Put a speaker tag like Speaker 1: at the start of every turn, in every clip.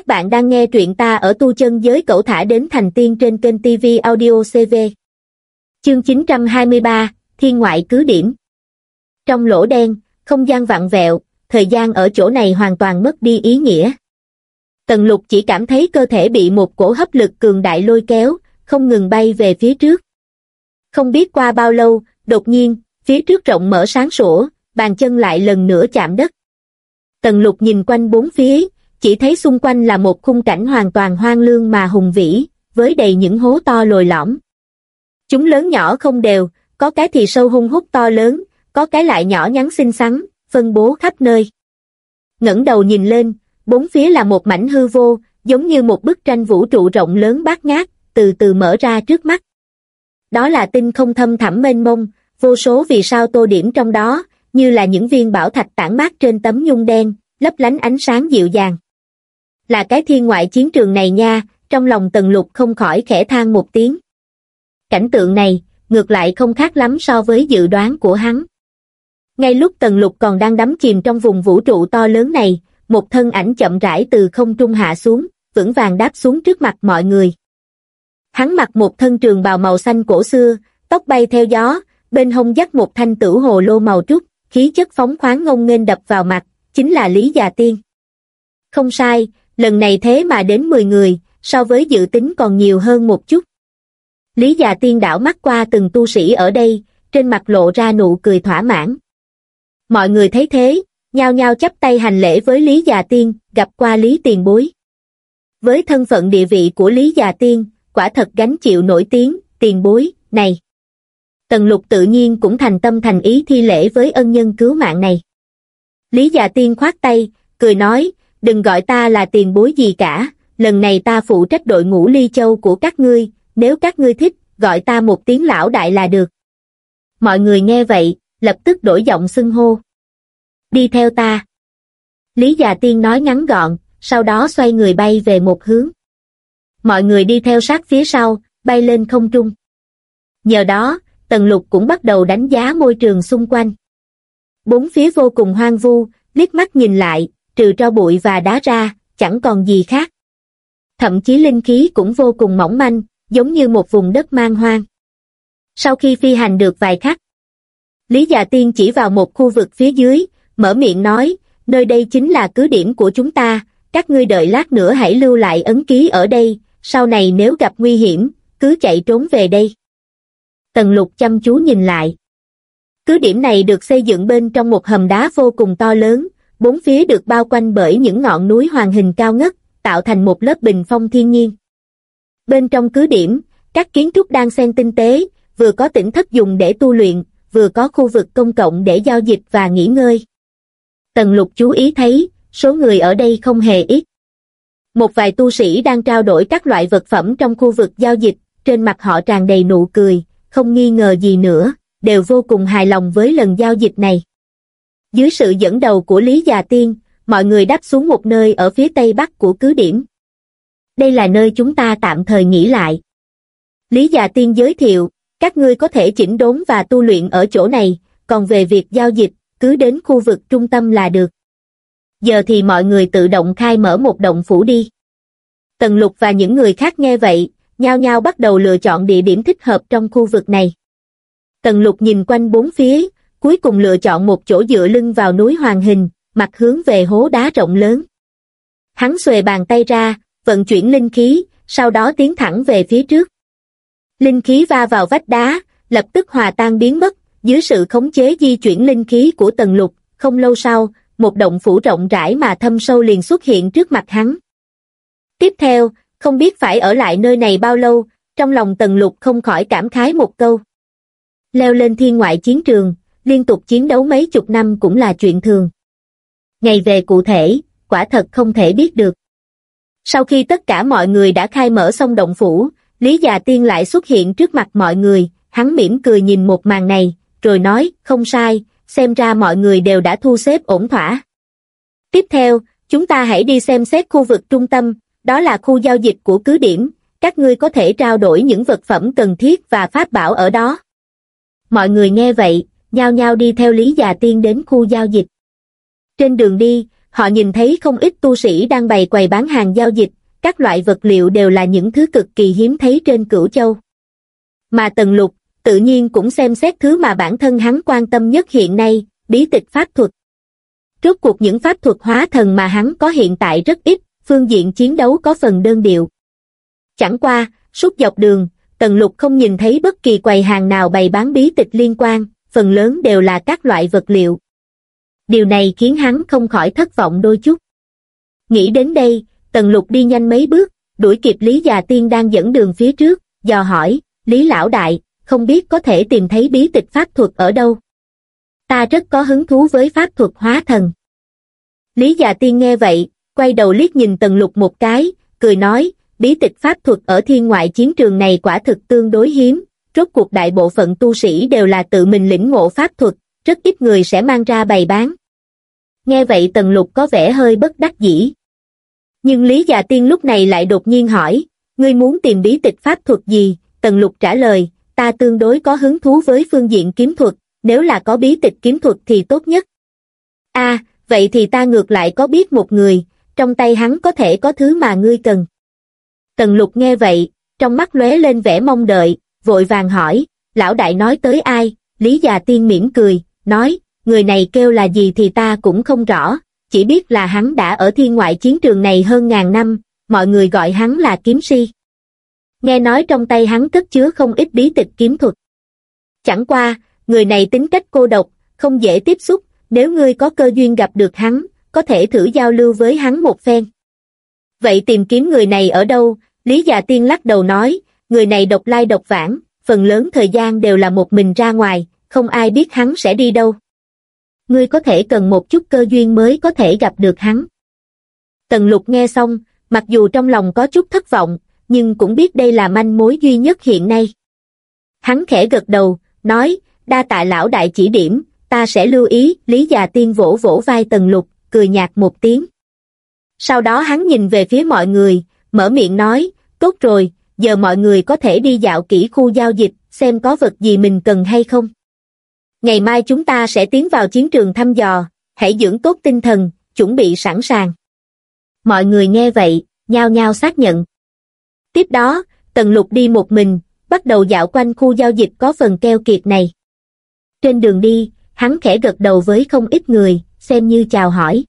Speaker 1: Các bạn đang nghe truyện ta ở tu chân giới cẩu thả đến thành tiên trên kênh TV Audio CV. Chương 923, Thiên ngoại cứ điểm. Trong lỗ đen, không gian vặn vẹo, thời gian ở chỗ này hoàn toàn mất đi ý nghĩa. Tần lục chỉ cảm thấy cơ thể bị một cổ hấp lực cường đại lôi kéo, không ngừng bay về phía trước. Không biết qua bao lâu, đột nhiên, phía trước rộng mở sáng sủa, bàn chân lại lần nữa chạm đất. Tần lục nhìn quanh bốn phía, chỉ thấy xung quanh là một khung cảnh hoàn toàn hoang lương mà hùng vĩ, với đầy những hố to lồi lõm. Chúng lớn nhỏ không đều, có cái thì sâu hung hút to lớn, có cái lại nhỏ nhắn xinh xắn, phân bố khắp nơi. ngẩng đầu nhìn lên, bốn phía là một mảnh hư vô, giống như một bức tranh vũ trụ rộng lớn bát ngát, từ từ mở ra trước mắt. Đó là tinh không thâm thẳm mênh mông, vô số vì sao tô điểm trong đó, như là những viên bảo thạch tản mát trên tấm nhung đen, lấp lánh ánh sáng dịu dàng. Là cái thiên ngoại chiến trường này nha, trong lòng tần lục không khỏi khẽ than một tiếng. Cảnh tượng này, ngược lại không khác lắm so với dự đoán của hắn. Ngay lúc tần lục còn đang đắm chìm trong vùng vũ trụ to lớn này, một thân ảnh chậm rãi từ không trung hạ xuống, vững vàng đáp xuống trước mặt mọi người. Hắn mặc một thân trường bào màu xanh cổ xưa, tóc bay theo gió, bên hông dắt một thanh tử hồ lô màu trúc, khí chất phóng khoáng ngông nghênh đập vào mặt, chính là Lý Già Tiên. Không sai, lần này thế mà đến 10 người, so với dự tính còn nhiều hơn một chút. Lý Già Tiên đảo mắt qua từng tu sĩ ở đây, trên mặt lộ ra nụ cười thỏa mãn. Mọi người thấy thế, nhao nhao chắp tay hành lễ với Lý Già Tiên, gặp qua Lý Tiền Bối. Với thân phận địa vị của Lý Già Tiên, quả thật gánh chịu nổi tiếng, tiền bối, này. Tần lục tự nhiên cũng thành tâm thành ý thi lễ với ân nhân cứu mạng này. Lý già tiên khoát tay, cười nói, đừng gọi ta là tiền bối gì cả, lần này ta phụ trách đội ngũ ly châu của các ngươi, nếu các ngươi thích, gọi ta một tiếng lão đại là được. Mọi người nghe vậy, lập tức đổi giọng xưng hô. Đi theo ta. Lý già tiên nói ngắn gọn, sau đó xoay người bay về một hướng. Mọi người đi theo sát phía sau, bay lên không trung. Nhờ đó, Tần Lục cũng bắt đầu đánh giá môi trường xung quanh. Bốn phía vô cùng hoang vu, liếc mắt nhìn lại, trừ tro bụi và đá ra, chẳng còn gì khác. Thậm chí linh khí cũng vô cùng mỏng manh, giống như một vùng đất mang hoang. Sau khi phi hành được vài khắc, Lý Già Tiên chỉ vào một khu vực phía dưới, mở miệng nói, nơi đây chính là cứ điểm của chúng ta, các ngươi đợi lát nữa hãy lưu lại ấn ký ở đây, sau này nếu gặp nguy hiểm, cứ chạy trốn về đây. Tần lục chăm chú nhìn lại. Cứ điểm này được xây dựng bên trong một hầm đá vô cùng to lớn, bốn phía được bao quanh bởi những ngọn núi hoàng hình cao ngất, tạo thành một lớp bình phong thiên nhiên. Bên trong cứ điểm, các kiến trúc đang xen tinh tế, vừa có tỉnh thất dùng để tu luyện, vừa có khu vực công cộng để giao dịch và nghỉ ngơi. Tần lục chú ý thấy, số người ở đây không hề ít. Một vài tu sĩ đang trao đổi các loại vật phẩm trong khu vực giao dịch, trên mặt họ tràn đầy nụ cười, không nghi ngờ gì nữa, đều vô cùng hài lòng với lần giao dịch này. Dưới sự dẫn đầu của Lý Già Tiên, mọi người đáp xuống một nơi ở phía tây bắc của cứ điểm. Đây là nơi chúng ta tạm thời nghỉ lại. Lý Già Tiên giới thiệu, các ngươi có thể chỉnh đốn và tu luyện ở chỗ này, còn về việc giao dịch, cứ đến khu vực trung tâm là được. Giờ thì mọi người tự động khai mở một động phủ đi. Tần Lục và những người khác nghe vậy, nhao nhao bắt đầu lựa chọn địa điểm thích hợp trong khu vực này. Tần lục nhìn quanh bốn phía, cuối cùng lựa chọn một chỗ dựa lưng vào núi Hoàng Hình, mặt hướng về hố đá rộng lớn. Hắn xuề bàn tay ra, vận chuyển linh khí, sau đó tiến thẳng về phía trước. Linh khí va vào vách đá, lập tức hòa tan biến mất, dưới sự khống chế di chuyển linh khí của tần lục, không lâu sau, một động phủ rộng rãi mà thâm sâu liền xuất hiện trước mặt hắn. Tiếp theo, không biết phải ở lại nơi này bao lâu, trong lòng tần lục không khỏi cảm khái một câu. Leo lên thiên ngoại chiến trường, liên tục chiến đấu mấy chục năm cũng là chuyện thường. Ngày về cụ thể, quả thật không thể biết được. Sau khi tất cả mọi người đã khai mở xong động phủ, Lý Già Tiên lại xuất hiện trước mặt mọi người, hắn mỉm cười nhìn một màn này, rồi nói, không sai, xem ra mọi người đều đã thu xếp ổn thỏa. Tiếp theo, chúng ta hãy đi xem xét khu vực trung tâm, đó là khu giao dịch của cứ điểm, các ngươi có thể trao đổi những vật phẩm cần thiết và pháp bảo ở đó. Mọi người nghe vậy, nhao nhao đi theo Lý Già Tiên đến khu giao dịch. Trên đường đi, họ nhìn thấy không ít tu sĩ đang bày quầy bán hàng giao dịch, các loại vật liệu đều là những thứ cực kỳ hiếm thấy trên cửu châu. Mà Tần Lục, tự nhiên cũng xem xét thứ mà bản thân hắn quan tâm nhất hiện nay, bí tịch pháp thuật. Rốt cuộc những pháp thuật hóa thần mà hắn có hiện tại rất ít, phương diện chiến đấu có phần đơn điệu. Chẳng qua, suốt dọc đường, Tần Lục không nhìn thấy bất kỳ quầy hàng nào bày bán bí tịch liên quan, phần lớn đều là các loại vật liệu. Điều này khiến hắn không khỏi thất vọng đôi chút. Nghĩ đến đây, Tần Lục đi nhanh mấy bước, đuổi kịp Lý Già Tiên đang dẫn đường phía trước, dò hỏi, Lý Lão Đại, không biết có thể tìm thấy bí tịch pháp thuật ở đâu. Ta rất có hứng thú với pháp thuật hóa thần. Lý Già Tiên nghe vậy, quay đầu liếc nhìn Tần Lục một cái, cười nói, bí tịch pháp thuật ở thiên ngoại chiến trường này quả thực tương đối hiếm, rốt cuộc đại bộ phận tu sĩ đều là tự mình lĩnh ngộ pháp thuật, rất ít người sẽ mang ra bày bán. Nghe vậy Tần Lục có vẻ hơi bất đắc dĩ. Nhưng Lý Già Tiên lúc này lại đột nhiên hỏi, ngươi muốn tìm bí tịch pháp thuật gì? Tần Lục trả lời, ta tương đối có hứng thú với phương diện kiếm thuật, nếu là có bí tịch kiếm thuật thì tốt nhất. a vậy thì ta ngược lại có biết một người, trong tay hắn có thể có thứ mà ngươi cần. Tần Lục nghe vậy, trong mắt lóe lên vẻ mong đợi, vội vàng hỏi, lão đại nói tới ai, Lý Già Tiên mỉm cười, nói, người này kêu là gì thì ta cũng không rõ, chỉ biết là hắn đã ở thiên ngoại chiến trường này hơn ngàn năm, mọi người gọi hắn là kiếm si. Nghe nói trong tay hắn cất chứa không ít bí tịch kiếm thuật. Chẳng qua, người này tính cách cô độc, không dễ tiếp xúc, nếu ngươi có cơ duyên gặp được hắn, có thể thử giao lưu với hắn một phen. Vậy tìm kiếm người này ở đâu? Lý Già Tiên lắc đầu nói, người này độc lai độc vãng, phần lớn thời gian đều là một mình ra ngoài, không ai biết hắn sẽ đi đâu. Ngươi có thể cần một chút cơ duyên mới có thể gặp được hắn. Tần lục nghe xong, mặc dù trong lòng có chút thất vọng, nhưng cũng biết đây là manh mối duy nhất hiện nay. Hắn khẽ gật đầu, nói, đa tạ lão đại chỉ điểm, ta sẽ lưu ý, Lý già tiên vỗ vỗ vai tần lục, cười nhạt một tiếng. Sau đó hắn nhìn về phía mọi người, mở miệng nói, tốt rồi, giờ mọi người có thể đi dạo kỹ khu giao dịch, xem có vật gì mình cần hay không. Ngày mai chúng ta sẽ tiến vào chiến trường thăm dò, hãy dưỡng tốt tinh thần, chuẩn bị sẵn sàng. Mọi người nghe vậy, nhao nhao xác nhận. Tiếp đó, Tần Lục đi một mình, bắt đầu dạo quanh khu giao dịch có phần keo kiệt này. Trên đường đi, hắn khẽ gật đầu với không ít người, xem như chào hỏi.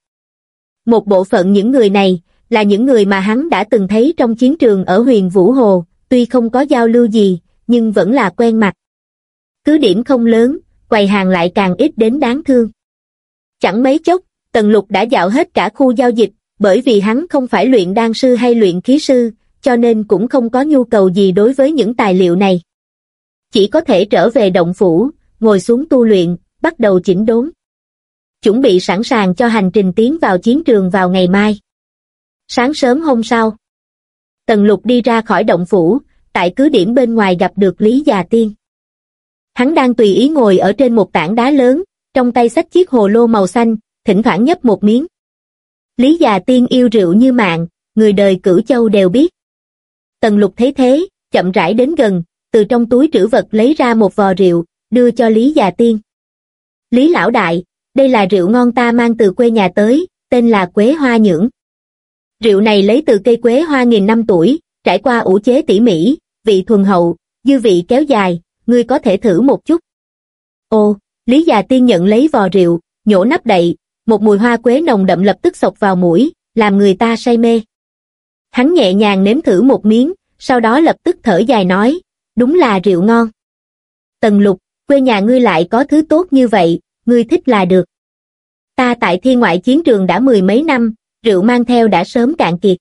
Speaker 1: Một bộ phận những người này, là những người mà hắn đã từng thấy trong chiến trường ở huyền Vũ Hồ, tuy không có giao lưu gì, nhưng vẫn là quen mặt. Cứ điểm không lớn, quầy hàng lại càng ít đến đáng thương. Chẳng mấy chốc, Tần Lục đã dạo hết cả khu giao dịch, bởi vì hắn không phải luyện đan sư hay luyện khí sư, cho nên cũng không có nhu cầu gì đối với những tài liệu này. Chỉ có thể trở về động phủ, ngồi xuống tu luyện, bắt đầu chỉnh đốn. Chuẩn bị sẵn sàng cho hành trình tiến vào chiến trường vào ngày mai. Sáng sớm hôm sau, Tần Lục đi ra khỏi động phủ, tại cứ điểm bên ngoài gặp được Lý Già Tiên. Hắn đang tùy ý ngồi ở trên một tảng đá lớn, trong tay xách chiếc hồ lô màu xanh, thỉnh thoảng nhấp một miếng. Lý già tiên yêu rượu như mạng, người đời cửu châu đều biết. Tần lục thấy thế, chậm rãi đến gần, từ trong túi trữ vật lấy ra một vò rượu, đưa cho Lý già tiên. Lý lão đại, đây là rượu ngon ta mang từ quê nhà tới, tên là Quế Hoa Nhưỡng. Rượu này lấy từ cây quế hoa nghìn năm tuổi, trải qua ủ chế tỉ mỉ, vị thuần hậu, dư vị kéo dài, ngươi có thể thử một chút. Ô, Lý già tiên nhận lấy vò rượu, nhổ nắp đậy, một mùi hoa quế nồng đậm lập tức sộc vào mũi, làm người ta say mê. Hắn nhẹ nhàng nếm thử một miếng, sau đó lập tức thở dài nói, đúng là rượu ngon. Tần lục, quê nhà ngươi lại có thứ tốt như vậy, ngươi thích là được. Ta tại thiên ngoại chiến trường đã mười mấy năm, rượu mang theo đã sớm cạn kiệt.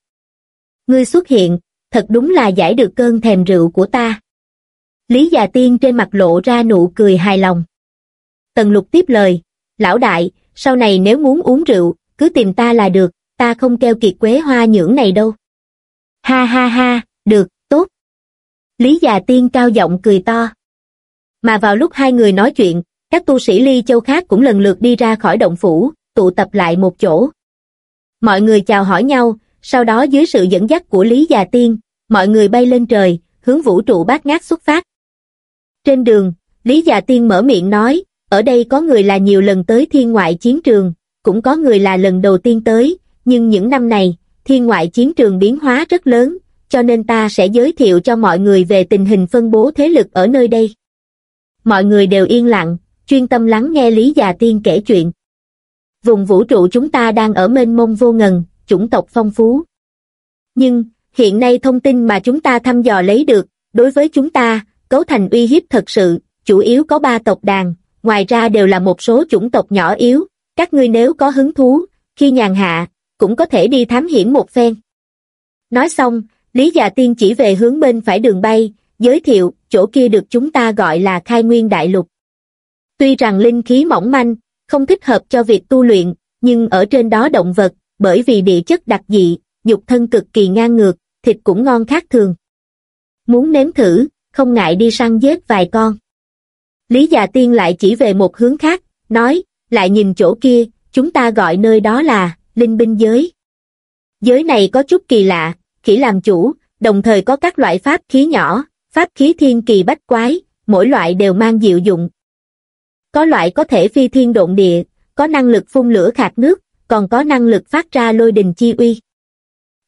Speaker 1: Ngươi xuất hiện, thật đúng là giải được cơn thèm rượu của ta. Lý già tiên trên mặt lộ ra nụ cười hài lòng. Tần lục tiếp lời, lão đại, sau này nếu muốn uống rượu, cứ tìm ta là được, ta không keo kiệt quế hoa nhưỡng này đâu. Ha ha ha, được, tốt. Lý già tiên cao giọng cười to. Mà vào lúc hai người nói chuyện, các tu sĩ ly châu khác cũng lần lượt đi ra khỏi động phủ, tụ tập lại một chỗ. Mọi người chào hỏi nhau, sau đó dưới sự dẫn dắt của Lý già tiên, mọi người bay lên trời, hướng vũ trụ bát ngát xuất phát. Trên đường, Lý Già Tiên mở miệng nói, ở đây có người là nhiều lần tới thiên ngoại chiến trường, cũng có người là lần đầu tiên tới, nhưng những năm này, thiên ngoại chiến trường biến hóa rất lớn, cho nên ta sẽ giới thiệu cho mọi người về tình hình phân bố thế lực ở nơi đây. Mọi người đều yên lặng, chuyên tâm lắng nghe Lý Già Tiên kể chuyện. Vùng vũ trụ chúng ta đang ở mênh mông vô ngần, chủng tộc phong phú. Nhưng, hiện nay thông tin mà chúng ta thăm dò lấy được, đối với chúng ta, cấu thành uy hiếp thật sự, chủ yếu có ba tộc đàn, ngoài ra đều là một số chủng tộc nhỏ yếu, các ngươi nếu có hứng thú, khi nhàn hạ, cũng có thể đi thám hiểm một phen. Nói xong, Lý Già Tiên chỉ về hướng bên phải đường bay, giới thiệu, chỗ kia được chúng ta gọi là khai nguyên đại lục. Tuy rằng linh khí mỏng manh, không thích hợp cho việc tu luyện, nhưng ở trên đó động vật, bởi vì địa chất đặc dị, dục thân cực kỳ ngang ngược, thịt cũng ngon khác thường. Muốn nếm thử, không ngại đi săn giết vài con. Lý Già Tiên lại chỉ về một hướng khác, nói, lại nhìn chỗ kia, chúng ta gọi nơi đó là, linh binh giới. Giới này có chút kỳ lạ, khỉ làm chủ, đồng thời có các loại pháp khí nhỏ, pháp khí thiên kỳ bách quái, mỗi loại đều mang diệu dụng. Có loại có thể phi thiên độn địa, có năng lực phun lửa khạc nước, còn có năng lực phát ra lôi đình chi uy.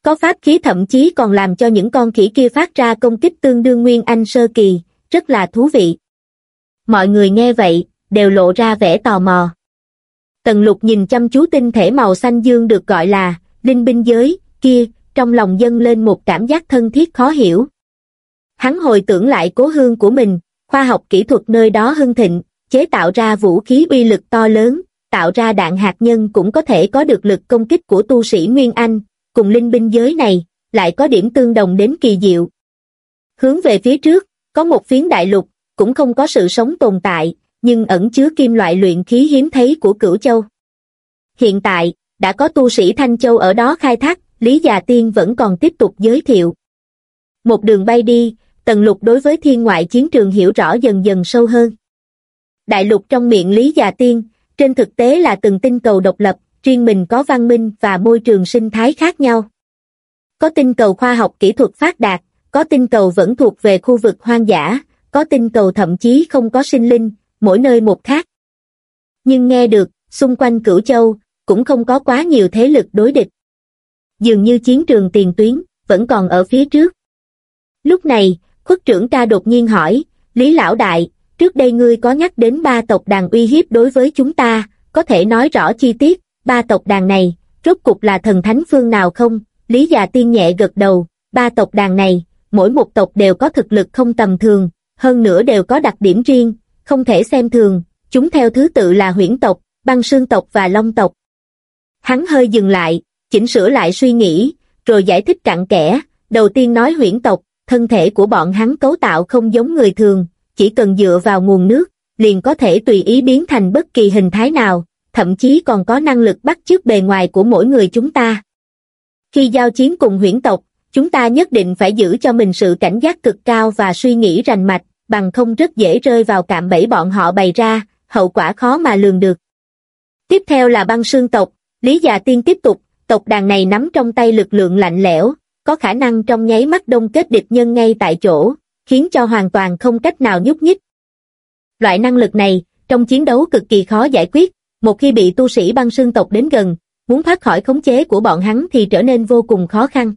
Speaker 1: Có pháp khí thậm chí còn làm cho những con khỉ kia phát ra công kích tương đương nguyên anh sơ kỳ, rất là thú vị. Mọi người nghe vậy, đều lộ ra vẻ tò mò. Tần lục nhìn chăm chú tinh thể màu xanh dương được gọi là linh binh giới, kia, trong lòng dâng lên một cảm giác thân thiết khó hiểu. Hắn hồi tưởng lại cố hương của mình, khoa học kỹ thuật nơi đó hưng thịnh, chế tạo ra vũ khí uy lực to lớn, tạo ra đạn hạt nhân cũng có thể có được lực công kích của tu sĩ Nguyên Anh, cùng linh binh giới này, lại có điểm tương đồng đến kỳ diệu. Hướng về phía trước, có một phiến đại lục, cũng không có sự sống tồn tại, nhưng ẩn chứa kim loại luyện khí hiếm thấy của cửu châu. Hiện tại, đã có tu sĩ Thanh Châu ở đó khai thác, Lý Già Tiên vẫn còn tiếp tục giới thiệu. Một đường bay đi, Tần Lục đối với thiên ngoại chiến trường hiểu rõ dần dần sâu hơn. Đại lục trong miệng Lý Già Tiên, trên thực tế là từng tinh cầu độc lập, riêng mình có văn minh và môi trường sinh thái khác nhau. Có tinh cầu khoa học kỹ thuật phát đạt, có tinh cầu vẫn thuộc về khu vực hoang dã, có tinh cầu thậm chí không có sinh linh, mỗi nơi một khác. Nhưng nghe được, xung quanh cửu châu, cũng không có quá nhiều thế lực đối địch. Dường như chiến trường tiền tuyến, vẫn còn ở phía trước. Lúc này, khuất trưởng ca đột nhiên hỏi, Lý Lão Đại, trước đây ngươi có nhắc đến ba tộc đàn uy hiếp đối với chúng ta, có thể nói rõ chi tiết, ba tộc đàn này, rốt cục là thần thánh phương nào không? Lý già tiên nhẹ gật đầu, ba tộc đàn này, mỗi một tộc đều có thực lực không tầm thường, hơn nữa đều có đặc điểm riêng, không thể xem thường, chúng theo thứ tự là huyễn tộc, băng sương tộc và long tộc. Hắn hơi dừng lại, chỉnh sửa lại suy nghĩ, rồi giải thích cặn kẽ, đầu tiên nói huyễn tộc, thân thể của bọn hắn cấu tạo không giống người thường, chỉ cần dựa vào nguồn nước, liền có thể tùy ý biến thành bất kỳ hình thái nào, thậm chí còn có năng lực bắt chước bề ngoài của mỗi người chúng ta. Khi giao chiến cùng huyễn tộc, chúng ta nhất định phải giữ cho mình sự cảnh giác cực cao và suy nghĩ rành mạch, bằng không rất dễ rơi vào cạm bẫy bọn họ bày ra, hậu quả khó mà lường được. Tiếp theo là băng sương tộc, Lý Già Tiên tiếp tục, tộc đàn này nắm trong tay lực lượng lạnh lẽo, có khả năng trong nháy mắt đông kết địch nhân ngay tại chỗ, khiến cho hoàn toàn không cách nào nhúc nhích. Loại năng lực này, trong chiến đấu cực kỳ khó giải quyết, một khi bị tu sĩ băng sương tộc đến gần, muốn thoát khỏi khống chế của bọn hắn thì trở nên vô cùng khó khăn.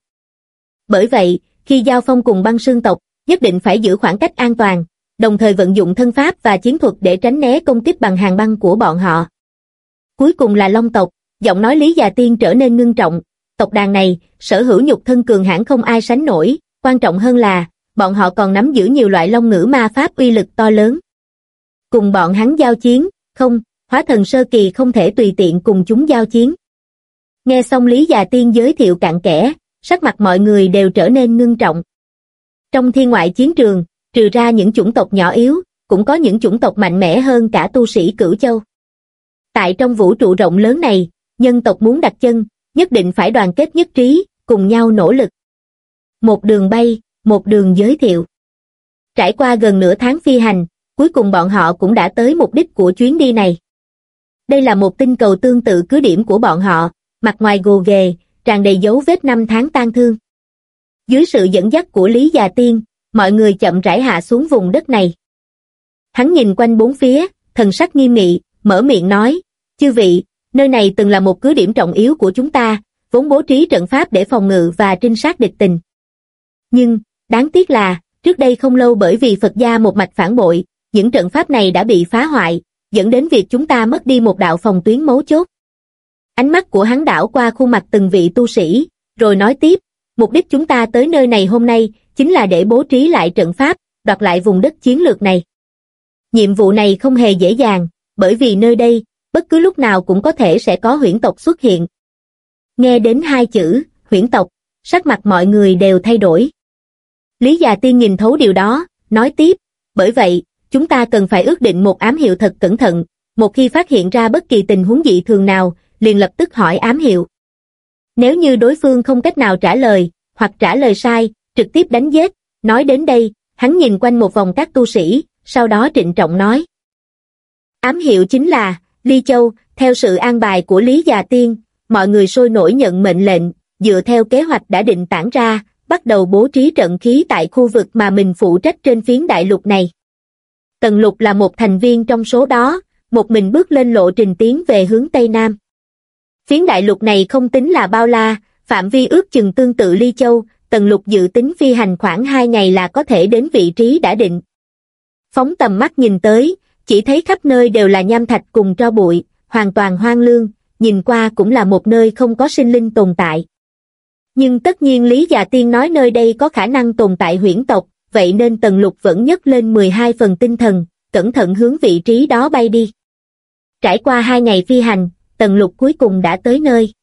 Speaker 1: Bởi vậy, khi giao phong cùng băng sương tộc, nhất định phải giữ khoảng cách an toàn, đồng thời vận dụng thân pháp và chiến thuật để tránh né công kích bằng hàng băng của bọn họ. Cuối cùng là Long tộc, giọng nói Lý Già Tiên trở nên ngưng trọng, tộc đàn này, sở hữu nhục thân cường hãn không ai sánh nổi, quan trọng hơn là, bọn họ còn nắm giữ nhiều loại long ngữ ma pháp uy lực to lớn. Cùng bọn hắn giao chiến, không, hóa thần sơ kỳ không thể tùy tiện cùng chúng giao chiến. Nghe xong Lý Già Tiên giới thiệu cặn kẽ, sắc mặt mọi người đều trở nên ngưng trọng. Trong thiên ngoại chiến trường, trừ ra những chủng tộc nhỏ yếu, cũng có những chủng tộc mạnh mẽ hơn cả tu sĩ cửu châu. Tại trong vũ trụ rộng lớn này, nhân tộc muốn đặt chân, nhất định phải đoàn kết nhất trí, cùng nhau nỗ lực. Một đường bay, một đường giới thiệu. Trải qua gần nửa tháng phi hành, cuối cùng bọn họ cũng đã tới mục đích của chuyến đi này. Đây là một tinh cầu tương tự cứ điểm của bọn họ, mặt ngoài gồ ghề, tràn đầy dấu vết năm tháng tan thương. Dưới sự dẫn dắt của Lý Già Tiên, mọi người chậm rãi hạ xuống vùng đất này. Hắn nhìn quanh bốn phía, thần sắc nghiêm nghị, mở miệng nói, chư vị, nơi này từng là một cứ điểm trọng yếu của chúng ta, vốn bố trí trận pháp để phòng ngự và trinh sát địch tình. Nhưng, đáng tiếc là, trước đây không lâu bởi vì Phật gia một mạch phản bội, những trận pháp này đã bị phá hoại, dẫn đến việc chúng ta mất đi một đạo phòng tuyến mấu chốt. Ánh mắt của hắn đảo qua khuôn mặt từng vị tu sĩ, rồi nói tiếp, mục đích chúng ta tới nơi này hôm nay, chính là để bố trí lại trận pháp, đoạt lại vùng đất chiến lược này. Nhiệm vụ này không hề dễ dàng, bởi vì nơi đây, bất cứ lúc nào cũng có thể sẽ có huyễn tộc xuất hiện. Nghe đến hai chữ, huyễn tộc, sắc mặt mọi người đều thay đổi. Lý già tiên nhìn thấu điều đó, nói tiếp, bởi vậy, chúng ta cần phải ước định một ám hiệu thật cẩn thận, một khi phát hiện ra bất kỳ tình huống dị thường nào, liền lập tức hỏi ám hiệu. Nếu như đối phương không cách nào trả lời, hoặc trả lời sai, trực tiếp đánh giết, nói đến đây, hắn nhìn quanh một vòng các tu sĩ, sau đó trịnh trọng nói. Ám hiệu chính là, Ly Châu, theo sự an bài của Lý Già Tiên, mọi người sôi nổi nhận mệnh lệnh, dựa theo kế hoạch đã định tản ra, bắt đầu bố trí trận khí tại khu vực mà mình phụ trách trên phiến đại lục này. Tần Lục là một thành viên trong số đó, một mình bước lên lộ trình tiến về hướng Tây Nam. Phiến đại lục này không tính là bao la, phạm vi ước chừng tương tự Ly Châu, Tần Lục dự tính phi hành khoảng 2 ngày là có thể đến vị trí đã định. Phóng tầm mắt nhìn tới, chỉ thấy khắp nơi đều là nham thạch cùng tro bụi, hoàn toàn hoang lương, nhìn qua cũng là một nơi không có sinh linh tồn tại. Nhưng tất nhiên Lý Già Tiên nói nơi đây có khả năng tồn tại huyễn tộc, vậy nên Tần Lục vẫn nhấc lên 12 phần tinh thần, cẩn thận hướng vị trí đó bay đi. Trải qua hai ngày phi hành, Tần Lục cuối cùng đã tới nơi.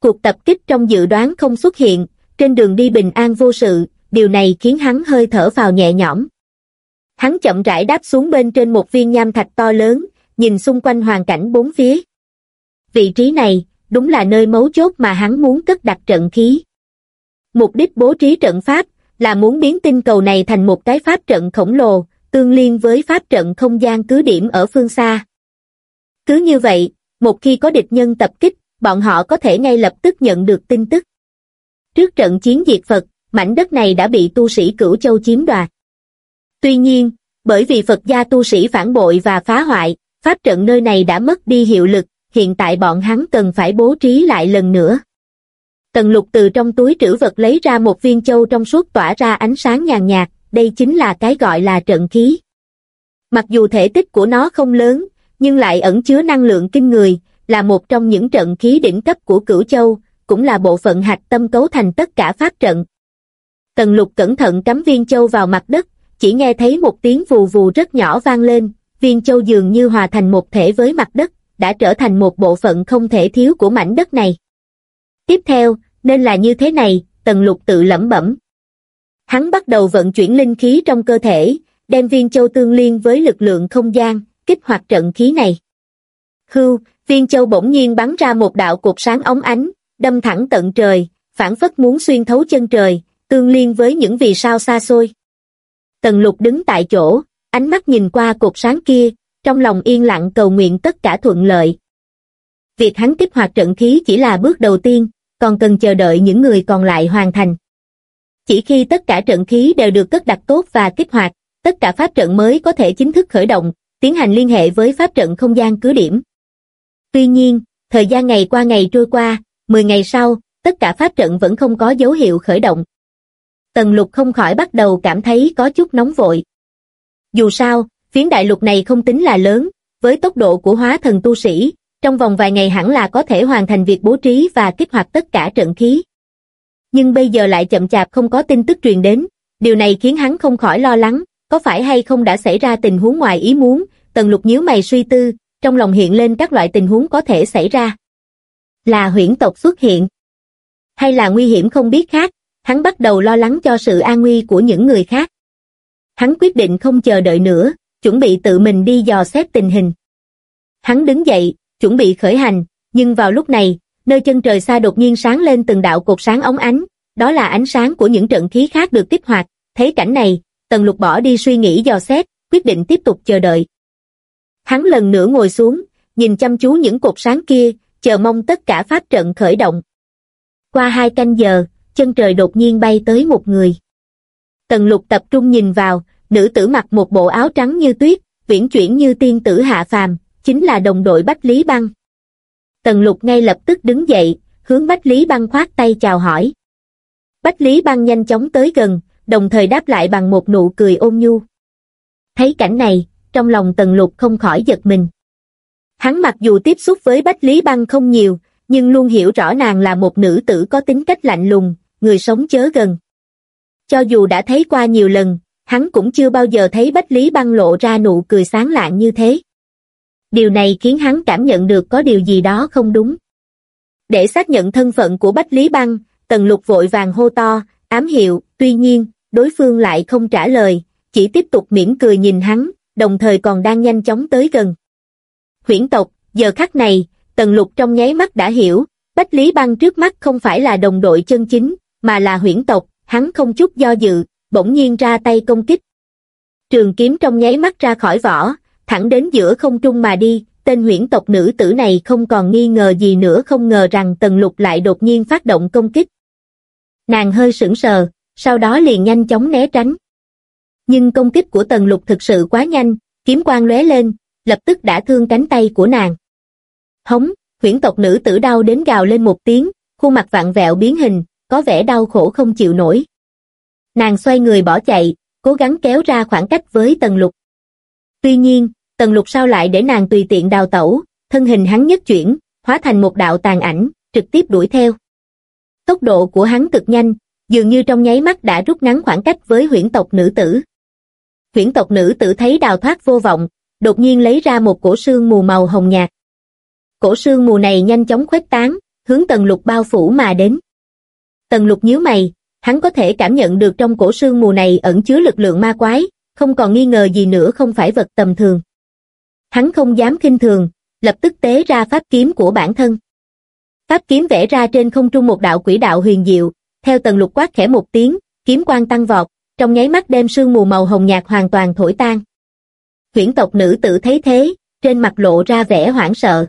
Speaker 1: Cuộc tập kích trong dự đoán không xuất hiện, trên đường đi bình an vô sự, điều này khiến hắn hơi thở vào nhẹ nhõm. Hắn chậm rãi đáp xuống bên trên một viên nham thạch to lớn, nhìn xung quanh hoàn cảnh bốn phía. Vị trí này, đúng là nơi mấu chốt mà hắn muốn cất đặt trận khí. Mục đích bố trí trận pháp là muốn biến tinh cầu này thành một cái pháp trận khổng lồ, tương liên với pháp trận không gian cứ điểm ở phương xa. Cứ như vậy, một khi có địch nhân tập kích, bọn họ có thể ngay lập tức nhận được tin tức. Trước trận chiến diệt Phật, mảnh đất này đã bị tu sĩ cửu châu chiếm đoạt. Tuy nhiên, bởi vì Phật gia tu sĩ phản bội và phá hoại, pháp trận nơi này đã mất đi hiệu lực, hiện tại bọn hắn cần phải bố trí lại lần nữa. Tần lục từ trong túi trữ vật lấy ra một viên châu trong suốt tỏa ra ánh sáng nhàn nhạt, đây chính là cái gọi là trận khí. Mặc dù thể tích của nó không lớn, nhưng lại ẩn chứa năng lượng kinh người, là một trong những trận khí đỉnh cấp của cửu châu, cũng là bộ phận hạch tâm cấu thành tất cả pháp trận. Tần lục cẩn thận cắm viên châu vào mặt đất, chỉ nghe thấy một tiếng vù vù rất nhỏ vang lên, viên châu dường như hòa thành một thể với mặt đất, đã trở thành một bộ phận không thể thiếu của mảnh đất này. Tiếp theo, nên là như thế này, tần lục tự lẩm bẩm. Hắn bắt đầu vận chuyển linh khí trong cơ thể, đem viên châu tương liên với lực lượng không gian, kích hoạt trận khí này. Hưu, viên châu bỗng nhiên bắn ra một đạo cột sáng ống ánh, đâm thẳng tận trời, phản phất muốn xuyên thấu chân trời, tương liên với những vì sao xa xôi. Tần lục đứng tại chỗ, ánh mắt nhìn qua cột sáng kia, trong lòng yên lặng cầu nguyện tất cả thuận lợi. Việc hắn kích hoạt trận khí chỉ là bước đầu tiên, còn cần chờ đợi những người còn lại hoàn thành. Chỉ khi tất cả trận khí đều được cất đặt tốt và kích hoạt, tất cả pháp trận mới có thể chính thức khởi động, tiến hành liên hệ với pháp trận không gian cứ điểm. Tuy nhiên, thời gian ngày qua ngày trôi qua, 10 ngày sau, tất cả pháp trận vẫn không có dấu hiệu khởi động. Tần lục không khỏi bắt đầu cảm thấy có chút nóng vội. Dù sao, phiến đại lục này không tính là lớn, với tốc độ của hóa thần tu sĩ, trong vòng vài ngày hẳn là có thể hoàn thành việc bố trí và kích hoạt tất cả trận khí. Nhưng bây giờ lại chậm chạp không có tin tức truyền đến, điều này khiến hắn không khỏi lo lắng, có phải hay không đã xảy ra tình huống ngoài ý muốn, tần lục nhíu mày suy tư, trong lòng hiện lên các loại tình huống có thể xảy ra. Là huyễn tộc xuất hiện, hay là nguy hiểm không biết khác, hắn bắt đầu lo lắng cho sự an nguy của những người khác. Hắn quyết định không chờ đợi nữa, chuẩn bị tự mình đi dò xét tình hình. Hắn đứng dậy, chuẩn bị khởi hành, nhưng vào lúc này, nơi chân trời xa đột nhiên sáng lên từng đạo cột sáng ống ánh, đó là ánh sáng của những trận khí khác được kích hoạt, thấy cảnh này, Tần Lục bỏ đi suy nghĩ dò xét, quyết định tiếp tục chờ đợi. Hắn lần nữa ngồi xuống, nhìn chăm chú những cột sáng kia, chờ mong tất cả pháp trận khởi động. Qua hai canh giờ, chân trời đột nhiên bay tới một người. Tần lục tập trung nhìn vào, nữ tử mặc một bộ áo trắng như tuyết, viễn chuyển như tiên tử hạ phàm, chính là đồng đội Bách Lý Băng. Tần lục ngay lập tức đứng dậy, hướng Bách Lý Băng khoát tay chào hỏi. Bách Lý Băng nhanh chóng tới gần, đồng thời đáp lại bằng một nụ cười ôn nhu. Thấy cảnh này, trong lòng Tần Lục không khỏi giật mình. Hắn mặc dù tiếp xúc với Bách Lý Băng không nhiều, nhưng luôn hiểu rõ nàng là một nữ tử có tính cách lạnh lùng, người sống chớ gần. Cho dù đã thấy qua nhiều lần, hắn cũng chưa bao giờ thấy Bách Lý Băng lộ ra nụ cười sáng lạng như thế. Điều này khiến hắn cảm nhận được có điều gì đó không đúng. Để xác nhận thân phận của Bách Lý Băng, Tần Lục vội vàng hô to, ám hiệu, tuy nhiên, đối phương lại không trả lời, chỉ tiếp tục mỉm cười nhìn hắn, đồng thời còn đang nhanh chóng tới gần. Huyễn tộc, giờ khắc này, Tần Lục trong nháy mắt đã hiểu, Bách Lý Băng trước mắt không phải là đồng đội chân chính, mà là huyễn tộc, hắn không chút do dự, bỗng nhiên ra tay công kích. Trường kiếm trong nháy mắt ra khỏi vỏ, thẳng đến giữa không trung mà đi, tên huyễn tộc nữ tử này không còn nghi ngờ gì nữa không ngờ rằng Tần Lục lại đột nhiên phát động công kích. Nàng hơi sững sờ, sau đó liền nhanh chóng né tránh. Nhưng công kích của Tần Lục thực sự quá nhanh, kiếm quang lóe lên, lập tức đã thương cánh tay của nàng. Hống, huyễn tộc nữ tử đau đến gào lên một tiếng, khuôn mặt vặn vẹo biến hình, có vẻ đau khổ không chịu nổi. Nàng xoay người bỏ chạy, cố gắng kéo ra khoảng cách với Tần Lục. Tuy nhiên, Tần Lục sao lại để nàng tùy tiện đào tẩu, thân hình hắn nhất chuyển, hóa thành một đạo tàn ảnh, trực tiếp đuổi theo. Tốc độ của hắn cực nhanh, dường như trong nháy mắt đã rút ngắn khoảng cách với huyễn tộc nữ tử. Huyễn tộc nữ tử thấy đào thoát vô vọng, đột nhiên lấy ra một cổ sương mù màu hồng nhạt. Cổ sương mù này nhanh chóng khuếch tán, hướng tần lục bao phủ mà đến. Tần lục nhíu mày, hắn có thể cảm nhận được trong cổ sương mù này ẩn chứa lực lượng ma quái, không còn nghi ngờ gì nữa không phải vật tầm thường. Hắn không dám kinh thường, lập tức tế ra pháp kiếm của bản thân. Pháp kiếm vẽ ra trên không trung một đạo quỷ đạo huyền diệu, theo tần lục quát khẽ một tiếng, kiếm quang tăng vọt, trong nháy mắt đem sương mù màu hồng nhạt hoàn toàn thổi tan. Huyễn tộc nữ tử thấy thế, trên mặt lộ ra vẻ hoảng sợ.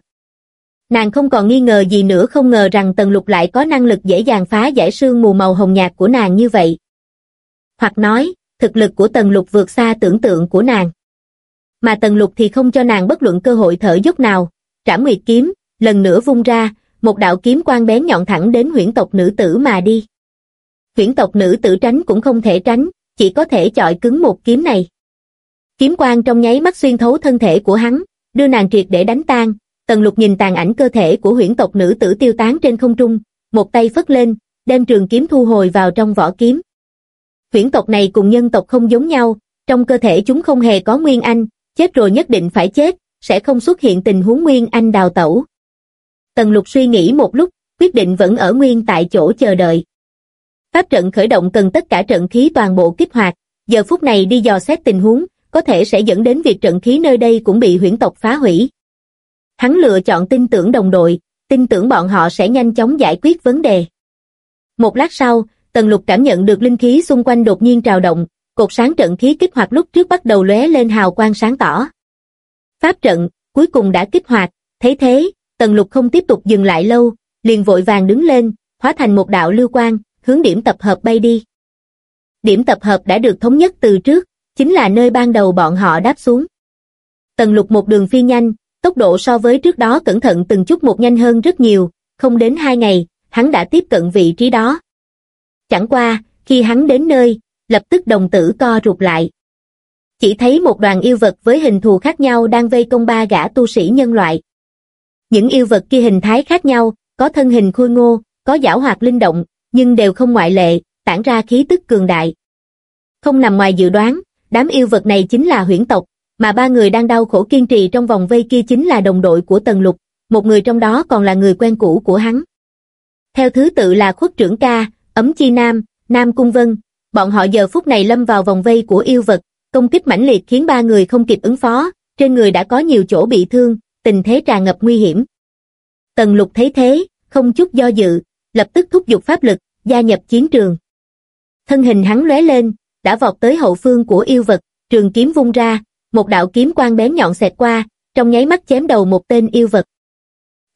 Speaker 1: Nàng không còn nghi ngờ gì nữa không ngờ rằng tần lục lại có năng lực dễ dàng phá giải sương mù màu hồng nhạt của nàng như vậy. Hoặc nói, thực lực của tần lục vượt xa tưởng tượng của nàng. Mà tần lục thì không cho nàng bất luận cơ hội thở dốc nào, trảm nguyệt kiếm, lần nữa vung ra, một đạo kiếm quang bén nhọn thẳng đến huyễn tộc nữ tử mà đi. Huyễn tộc nữ tử tránh cũng không thể tránh, chỉ có thể chọi cứng một kiếm này. Kiếm quang trong nháy mắt xuyên thấu thân thể của hắn, đưa nàng triệt để đánh tan, tần lục nhìn tàn ảnh cơ thể của huyễn tộc nữ tử tiêu tán trên không trung, một tay phất lên, đem trường kiếm thu hồi vào trong vỏ kiếm. Huyễn tộc này cùng nhân tộc không giống nhau, trong cơ thể chúng không hề có nguyên anh, chết rồi nhất định phải chết, sẽ không xuất hiện tình huống nguyên anh đào tẩu. Tần lục suy nghĩ một lúc, quyết định vẫn ở nguyên tại chỗ chờ đợi. Pháp trận khởi động cần tất cả trận khí toàn bộ kích hoạt, giờ phút này đi dò xét tình huống, có thể sẽ dẫn đến việc trận khí nơi đây cũng bị huyễn tộc phá hủy. Hắn lựa chọn tin tưởng đồng đội, tin tưởng bọn họ sẽ nhanh chóng giải quyết vấn đề. Một lát sau, Tần Lục cảm nhận được linh khí xung quanh đột nhiên trào động, cột sáng trận khí kích hoạt lúc trước bắt đầu lóe lên hào quang sáng tỏ. Pháp trận, cuối cùng đã kích hoạt, thấy thế, Tần Lục không tiếp tục dừng lại lâu, liền vội vàng đứng lên, hóa thành một đạo lưu quang, hướng điểm tập hợp bay đi. Điểm tập hợp đã được thống nhất từ trước, chính là nơi ban đầu bọn họ đáp xuống. Tần lục một đường phi nhanh, tốc độ so với trước đó cẩn thận từng chút một nhanh hơn rất nhiều, không đến hai ngày, hắn đã tiếp cận vị trí đó. Chẳng qua, khi hắn đến nơi, lập tức đồng tử co rụt lại. Chỉ thấy một đoàn yêu vật với hình thù khác nhau đang vây công ba gã tu sĩ nhân loại. Những yêu vật kia hình thái khác nhau, có thân hình khôi ngô, có giảo hoạt linh động, nhưng đều không ngoại lệ, tản ra khí tức cường đại. Không nằm ngoài dự đoán, đám yêu vật này chính là huyễn tộc, mà ba người đang đau khổ kiên trì trong vòng vây kia chính là đồng đội của Tần Lục, một người trong đó còn là người quen cũ của hắn. Theo thứ tự là khuất trưởng ca, ấm chi nam, nam cung vân, bọn họ giờ phút này lâm vào vòng vây của yêu vật, công kích mãnh liệt khiến ba người không kịp ứng phó, trên người đã có nhiều chỗ bị thương, tình thế tràn ngập nguy hiểm. Tần lục thấy thế, không chút do dự, lập tức thúc giục pháp lực, gia nhập chiến trường. Thân hình hắn lóe lên, đã vọt tới hậu phương của yêu vật, trường kiếm vung ra, một đạo kiếm quang bén nhọn xẹt qua, trong nháy mắt chém đầu một tên yêu vật.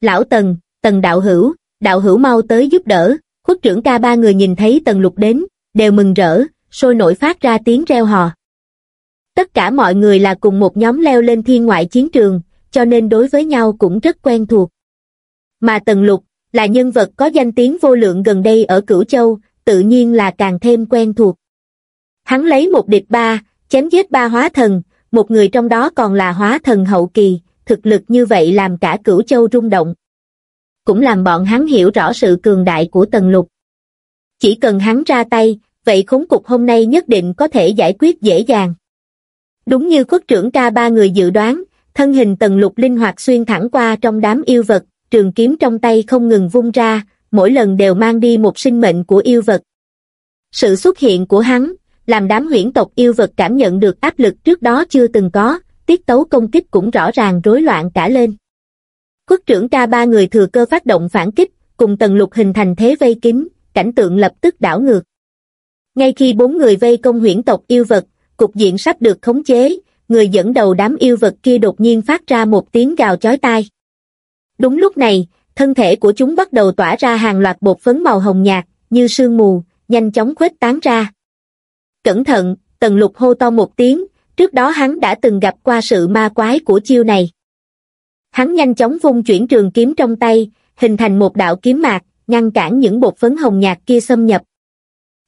Speaker 1: Lão Tần, Tần đạo hữu, đạo hữu mau tới giúp đỡ, khuất trưởng ca ba người nhìn thấy Tần lục đến, đều mừng rỡ, sôi nổi phát ra tiếng reo hò. Tất cả mọi người là cùng một nhóm leo lên thiên ngoại chiến trường, cho nên đối với nhau cũng rất quen thuộc. mà Tần Lục, là nhân vật có danh tiếng vô lượng gần đây ở Cửu Châu, tự nhiên là càng thêm quen thuộc. Hắn lấy một địch ba, chém giết ba hóa thần, một người trong đó còn là hóa thần hậu kỳ, thực lực như vậy làm cả Cửu Châu rung động. Cũng làm bọn hắn hiểu rõ sự cường đại của Tần Lục. Chỉ cần hắn ra tay, vậy khốn cục hôm nay nhất định có thể giải quyết dễ dàng. Đúng như khuất trưởng ca ba người dự đoán, thân hình tần lục linh hoạt xuyên thẳng qua trong đám yêu vật, trường kiếm trong tay không ngừng vung ra, mỗi lần đều mang đi một sinh mệnh của yêu vật. Sự xuất hiện của hắn, làm đám huyễn tộc yêu vật cảm nhận được áp lực trước đó chưa từng có, tiết tấu công kích cũng rõ ràng rối loạn cả lên. Khuất trưởng ca ba người thừa cơ phát động phản kích, cùng tần lục hình thành thế vây kín, cảnh tượng lập tức đảo ngược. Ngay khi bốn người vây công huyễn tộc yêu vật, cục diện sắp được khống chế, người dẫn đầu đám yêu vật kia đột nhiên phát ra một tiếng gào chói tai. Đúng lúc này, thân thể của chúng bắt đầu tỏa ra hàng loạt bột phấn màu hồng nhạt, như sương mù, nhanh chóng khuếch tán ra. Cẩn thận, tần lục hô to một tiếng, trước đó hắn đã từng gặp qua sự ma quái của chiêu này. Hắn nhanh chóng vung chuyển trường kiếm trong tay, hình thành một đạo kiếm mạc, ngăn cản những bột phấn hồng nhạt kia xâm nhập.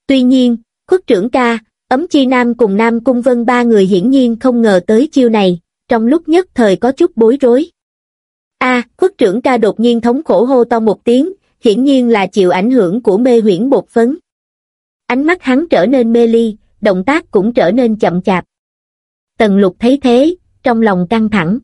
Speaker 1: Tuy nhiên, khuất trưởng ca, ấm chi nam cùng nam cung vân ba người hiển nhiên không ngờ tới chiêu này, trong lúc nhất thời có chút bối rối. A, khuất trưởng ca đột nhiên thống khổ hô to một tiếng, hiển nhiên là chịu ảnh hưởng của mê huyễn bột phấn. Ánh mắt hắn trở nên mê ly, động tác cũng trở nên chậm chạp. Tần lục thấy thế, trong lòng căng thẳng.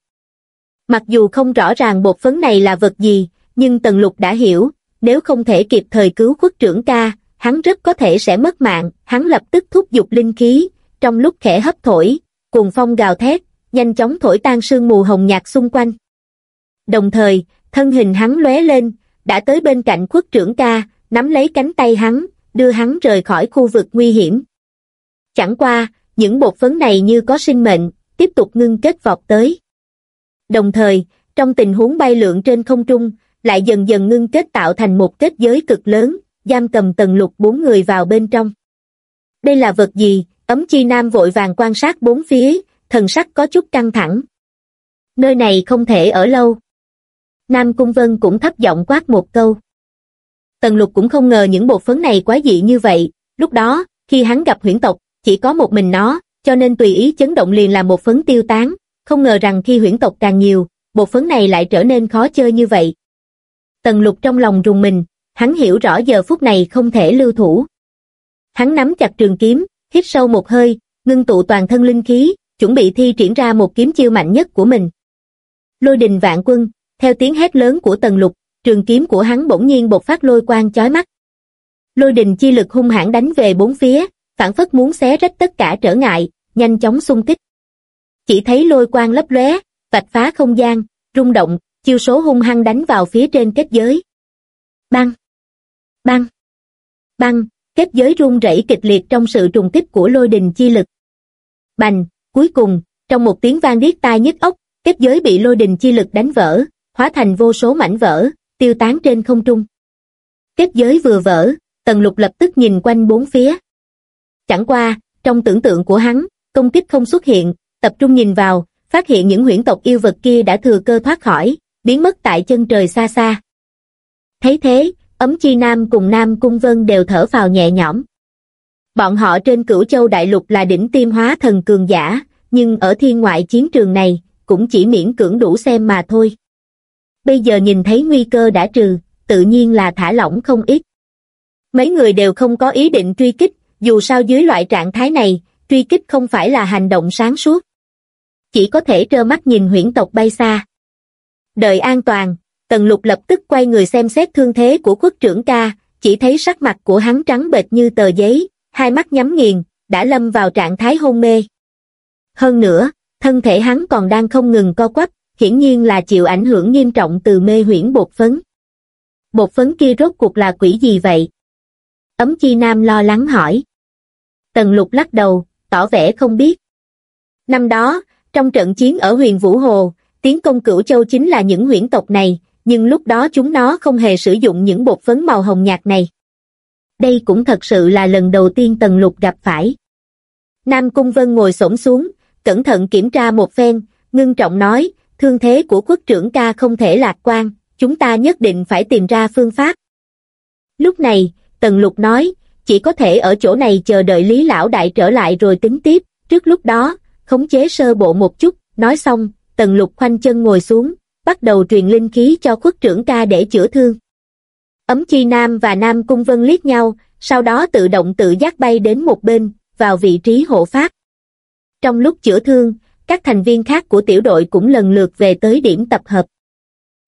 Speaker 1: Mặc dù không rõ ràng bột phấn này là vật gì, nhưng Tần lục đã hiểu, nếu không thể kịp thời cứu khuất trưởng ca, hắn rất có thể sẽ mất mạng, hắn lập tức thúc giục linh khí, trong lúc khẽ hấp thổi, cuồng phong gào thét, nhanh chóng thổi tan sương mù hồng nhạt xung quanh. Đồng thời, thân hình hắn lóe lên, đã tới bên cạnh khuất trưởng ca, nắm lấy cánh tay hắn, đưa hắn rời khỏi khu vực nguy hiểm. Chẳng qua, những bột phấn này như có sinh mệnh, tiếp tục ngưng kết vọt tới. Đồng thời, trong tình huống bay lượn trên không trung, lại dần dần ngưng kết tạo thành một kết giới cực lớn, giam cầm tần lục bốn người vào bên trong. Đây là vật gì? Ấm chi nam vội vàng quan sát bốn phía, thần sắc có chút căng thẳng. Nơi này không thể ở lâu. Nam Cung Vân cũng thấp giọng quát một câu. Tần lục cũng không ngờ những bột phấn này quá dị như vậy, lúc đó, khi hắn gặp huyễn tộc, chỉ có một mình nó, cho nên tùy ý chấn động liền là một phấn tiêu tán, không ngờ rằng khi huyễn tộc càng nhiều, bột phấn này lại trở nên khó chơi như vậy. Tần lục trong lòng rùng mình, hắn hiểu rõ giờ phút này không thể lưu thủ. Hắn nắm chặt trường kiếm, hít sâu một hơi, ngưng tụ toàn thân linh khí, chuẩn bị thi triển ra một kiếm chiêu mạnh nhất của mình. Lôi đình vạn quân, theo tiếng hét lớn của tần lục, trường kiếm của hắn bỗng nhiên bộc phát lôi quang chói mắt. Lôi đình chi lực hung hãn đánh về bốn phía, phản phất muốn xé rách tất cả trở ngại, nhanh chóng xung kích. Chỉ thấy lôi quang lấp lóe, vạch phá không gian, rung động, chiêu số hung hăng đánh vào phía trên kết giới. Băng! Băng! Băng! Kết giới rung rẩy kịch liệt trong sự trùng kích của lôi đình chi lực. Bành! Cuối cùng, trong một tiếng vang điếc tai nhức óc, kết giới bị lôi đình chi lực đánh vỡ, hóa thành vô số mảnh vỡ, tiêu tán trên không trung. Kết giới vừa vỡ, Tần Lục lập tức nhìn quanh bốn phía. Chẳng qua, trong tưởng tượng của hắn, công kích không xuất hiện, tập trung nhìn vào, phát hiện những huyễn tộc yêu vật kia đã thừa cơ thoát khỏi, biến mất tại chân trời xa xa. Thấy thế, ấm chi nam cùng nam cung vân đều thở vào nhẹ nhõm. Bọn họ trên cửu châu đại lục là đỉnh tiêm hóa thần cường giả, nhưng ở thiên ngoại chiến trường này, cũng chỉ miễn cưỡng đủ xem mà thôi. Bây giờ nhìn thấy nguy cơ đã trừ, tự nhiên là thả lỏng không ít. Mấy người đều không có ý định truy kích, dù sao dưới loại trạng thái này, truy kích không phải là hành động sáng suốt. Chỉ có thể trơ mắt nhìn huyễn tộc bay xa. Đợi an toàn, Tần Lục lập tức quay người xem xét thương thế của quốc trưởng ca, chỉ thấy sắc mặt của hắn trắng bệch như tờ giấy, hai mắt nhắm nghiền, đã lâm vào trạng thái hôn mê. Hơn nữa, thân thể hắn còn đang không ngừng co quắp, hiển nhiên là chịu ảnh hưởng nghiêm trọng từ mê huyễn bột phấn. Bột phấn kia rốt cuộc là quỷ gì vậy? Ấm Chi Nam lo lắng hỏi. Tần lục lắc đầu, tỏ vẻ không biết. Năm đó, trong trận chiến ở huyền Vũ Hồ, tiến công cửu châu chính là những huyễn tộc này, nhưng lúc đó chúng nó không hề sử dụng những bột phấn màu hồng nhạt này. Đây cũng thật sự là lần đầu tiên Tần Lục gặp phải. Nam Cung Vân ngồi xổm xuống, cẩn thận kiểm tra một phen, ngưng trọng nói, thương thế của quốc trưởng ca không thể lạc quan, chúng ta nhất định phải tìm ra phương pháp. Lúc này, Tần Lục nói, chỉ có thể ở chỗ này chờ đợi Lý Lão Đại trở lại rồi tính tiếp, trước lúc đó, khống chế sơ bộ một chút, nói xong, Tần Lục khoanh chân ngồi xuống, bắt đầu truyền linh khí cho khuất trưởng ca để chữa thương. Ấm chi Nam và Nam Cung Vân liếc nhau, sau đó tự động tự giác bay đến một bên, vào vị trí hộ pháp. Trong lúc chữa thương, các thành viên khác của tiểu đội cũng lần lượt về tới điểm tập hợp.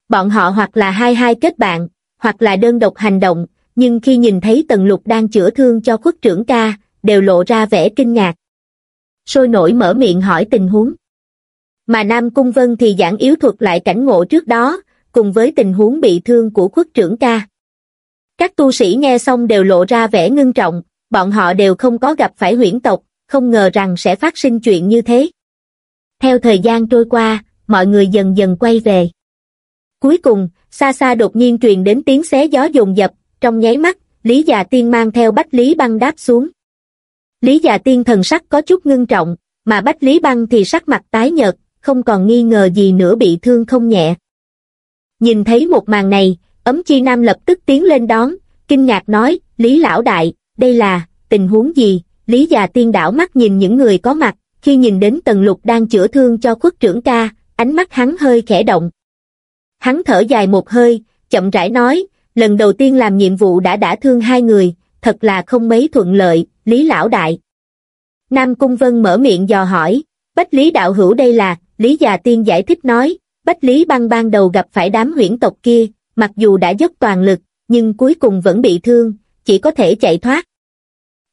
Speaker 1: Bọn họ hoặc là hai hai kết bạn, hoặc là đơn độc hành động, nhưng khi nhìn thấy Tần Lục đang chữa thương cho khuất trưởng ca, đều lộ ra vẻ kinh ngạc. Sôi nổi mở miệng hỏi tình huống. Mà Nam Cung Vân thì giảng yếu thuật lại cảnh ngộ trước đó, cùng với tình huống bị thương của khuất trưởng ca. Các tu sĩ nghe xong đều lộ ra vẻ ngưng trọng, bọn họ đều không có gặp phải huyễn tộc, không ngờ rằng sẽ phát sinh chuyện như thế. Theo thời gian trôi qua, mọi người dần dần quay về. Cuối cùng, xa xa đột nhiên truyền đến tiếng xé gió dồn dập, trong nháy mắt, Lý Già Tiên mang theo Bách Lý Băng đáp xuống. Lý Già Tiên thần sắc có chút ngưng trọng, mà Bách Lý Băng thì sắc mặt tái nhợt, không còn nghi ngờ gì nữa bị thương không nhẹ. Nhìn thấy một màn này, ấm chi nam lập tức tiến lên đón, kinh ngạc nói, Lý Lão Đại, đây là, tình huống gì? Lý già tiên đảo mắt nhìn những người có mặt, khi nhìn đến tần lục đang chữa thương cho khuất trưởng ca, ánh mắt hắn hơi khẽ động. Hắn thở dài một hơi, chậm rãi nói, lần đầu tiên làm nhiệm vụ đã đả thương hai người, thật là không mấy thuận lợi, Lý Lão Đại. Nam Cung Vân mở miệng dò hỏi, Bách Lý Đạo Hữu đây là, Lý Già Tiên giải thích nói, Bách Lý Băng ban đầu gặp phải đám huyễn tộc kia, mặc dù đã dốc toàn lực, nhưng cuối cùng vẫn bị thương, chỉ có thể chạy thoát.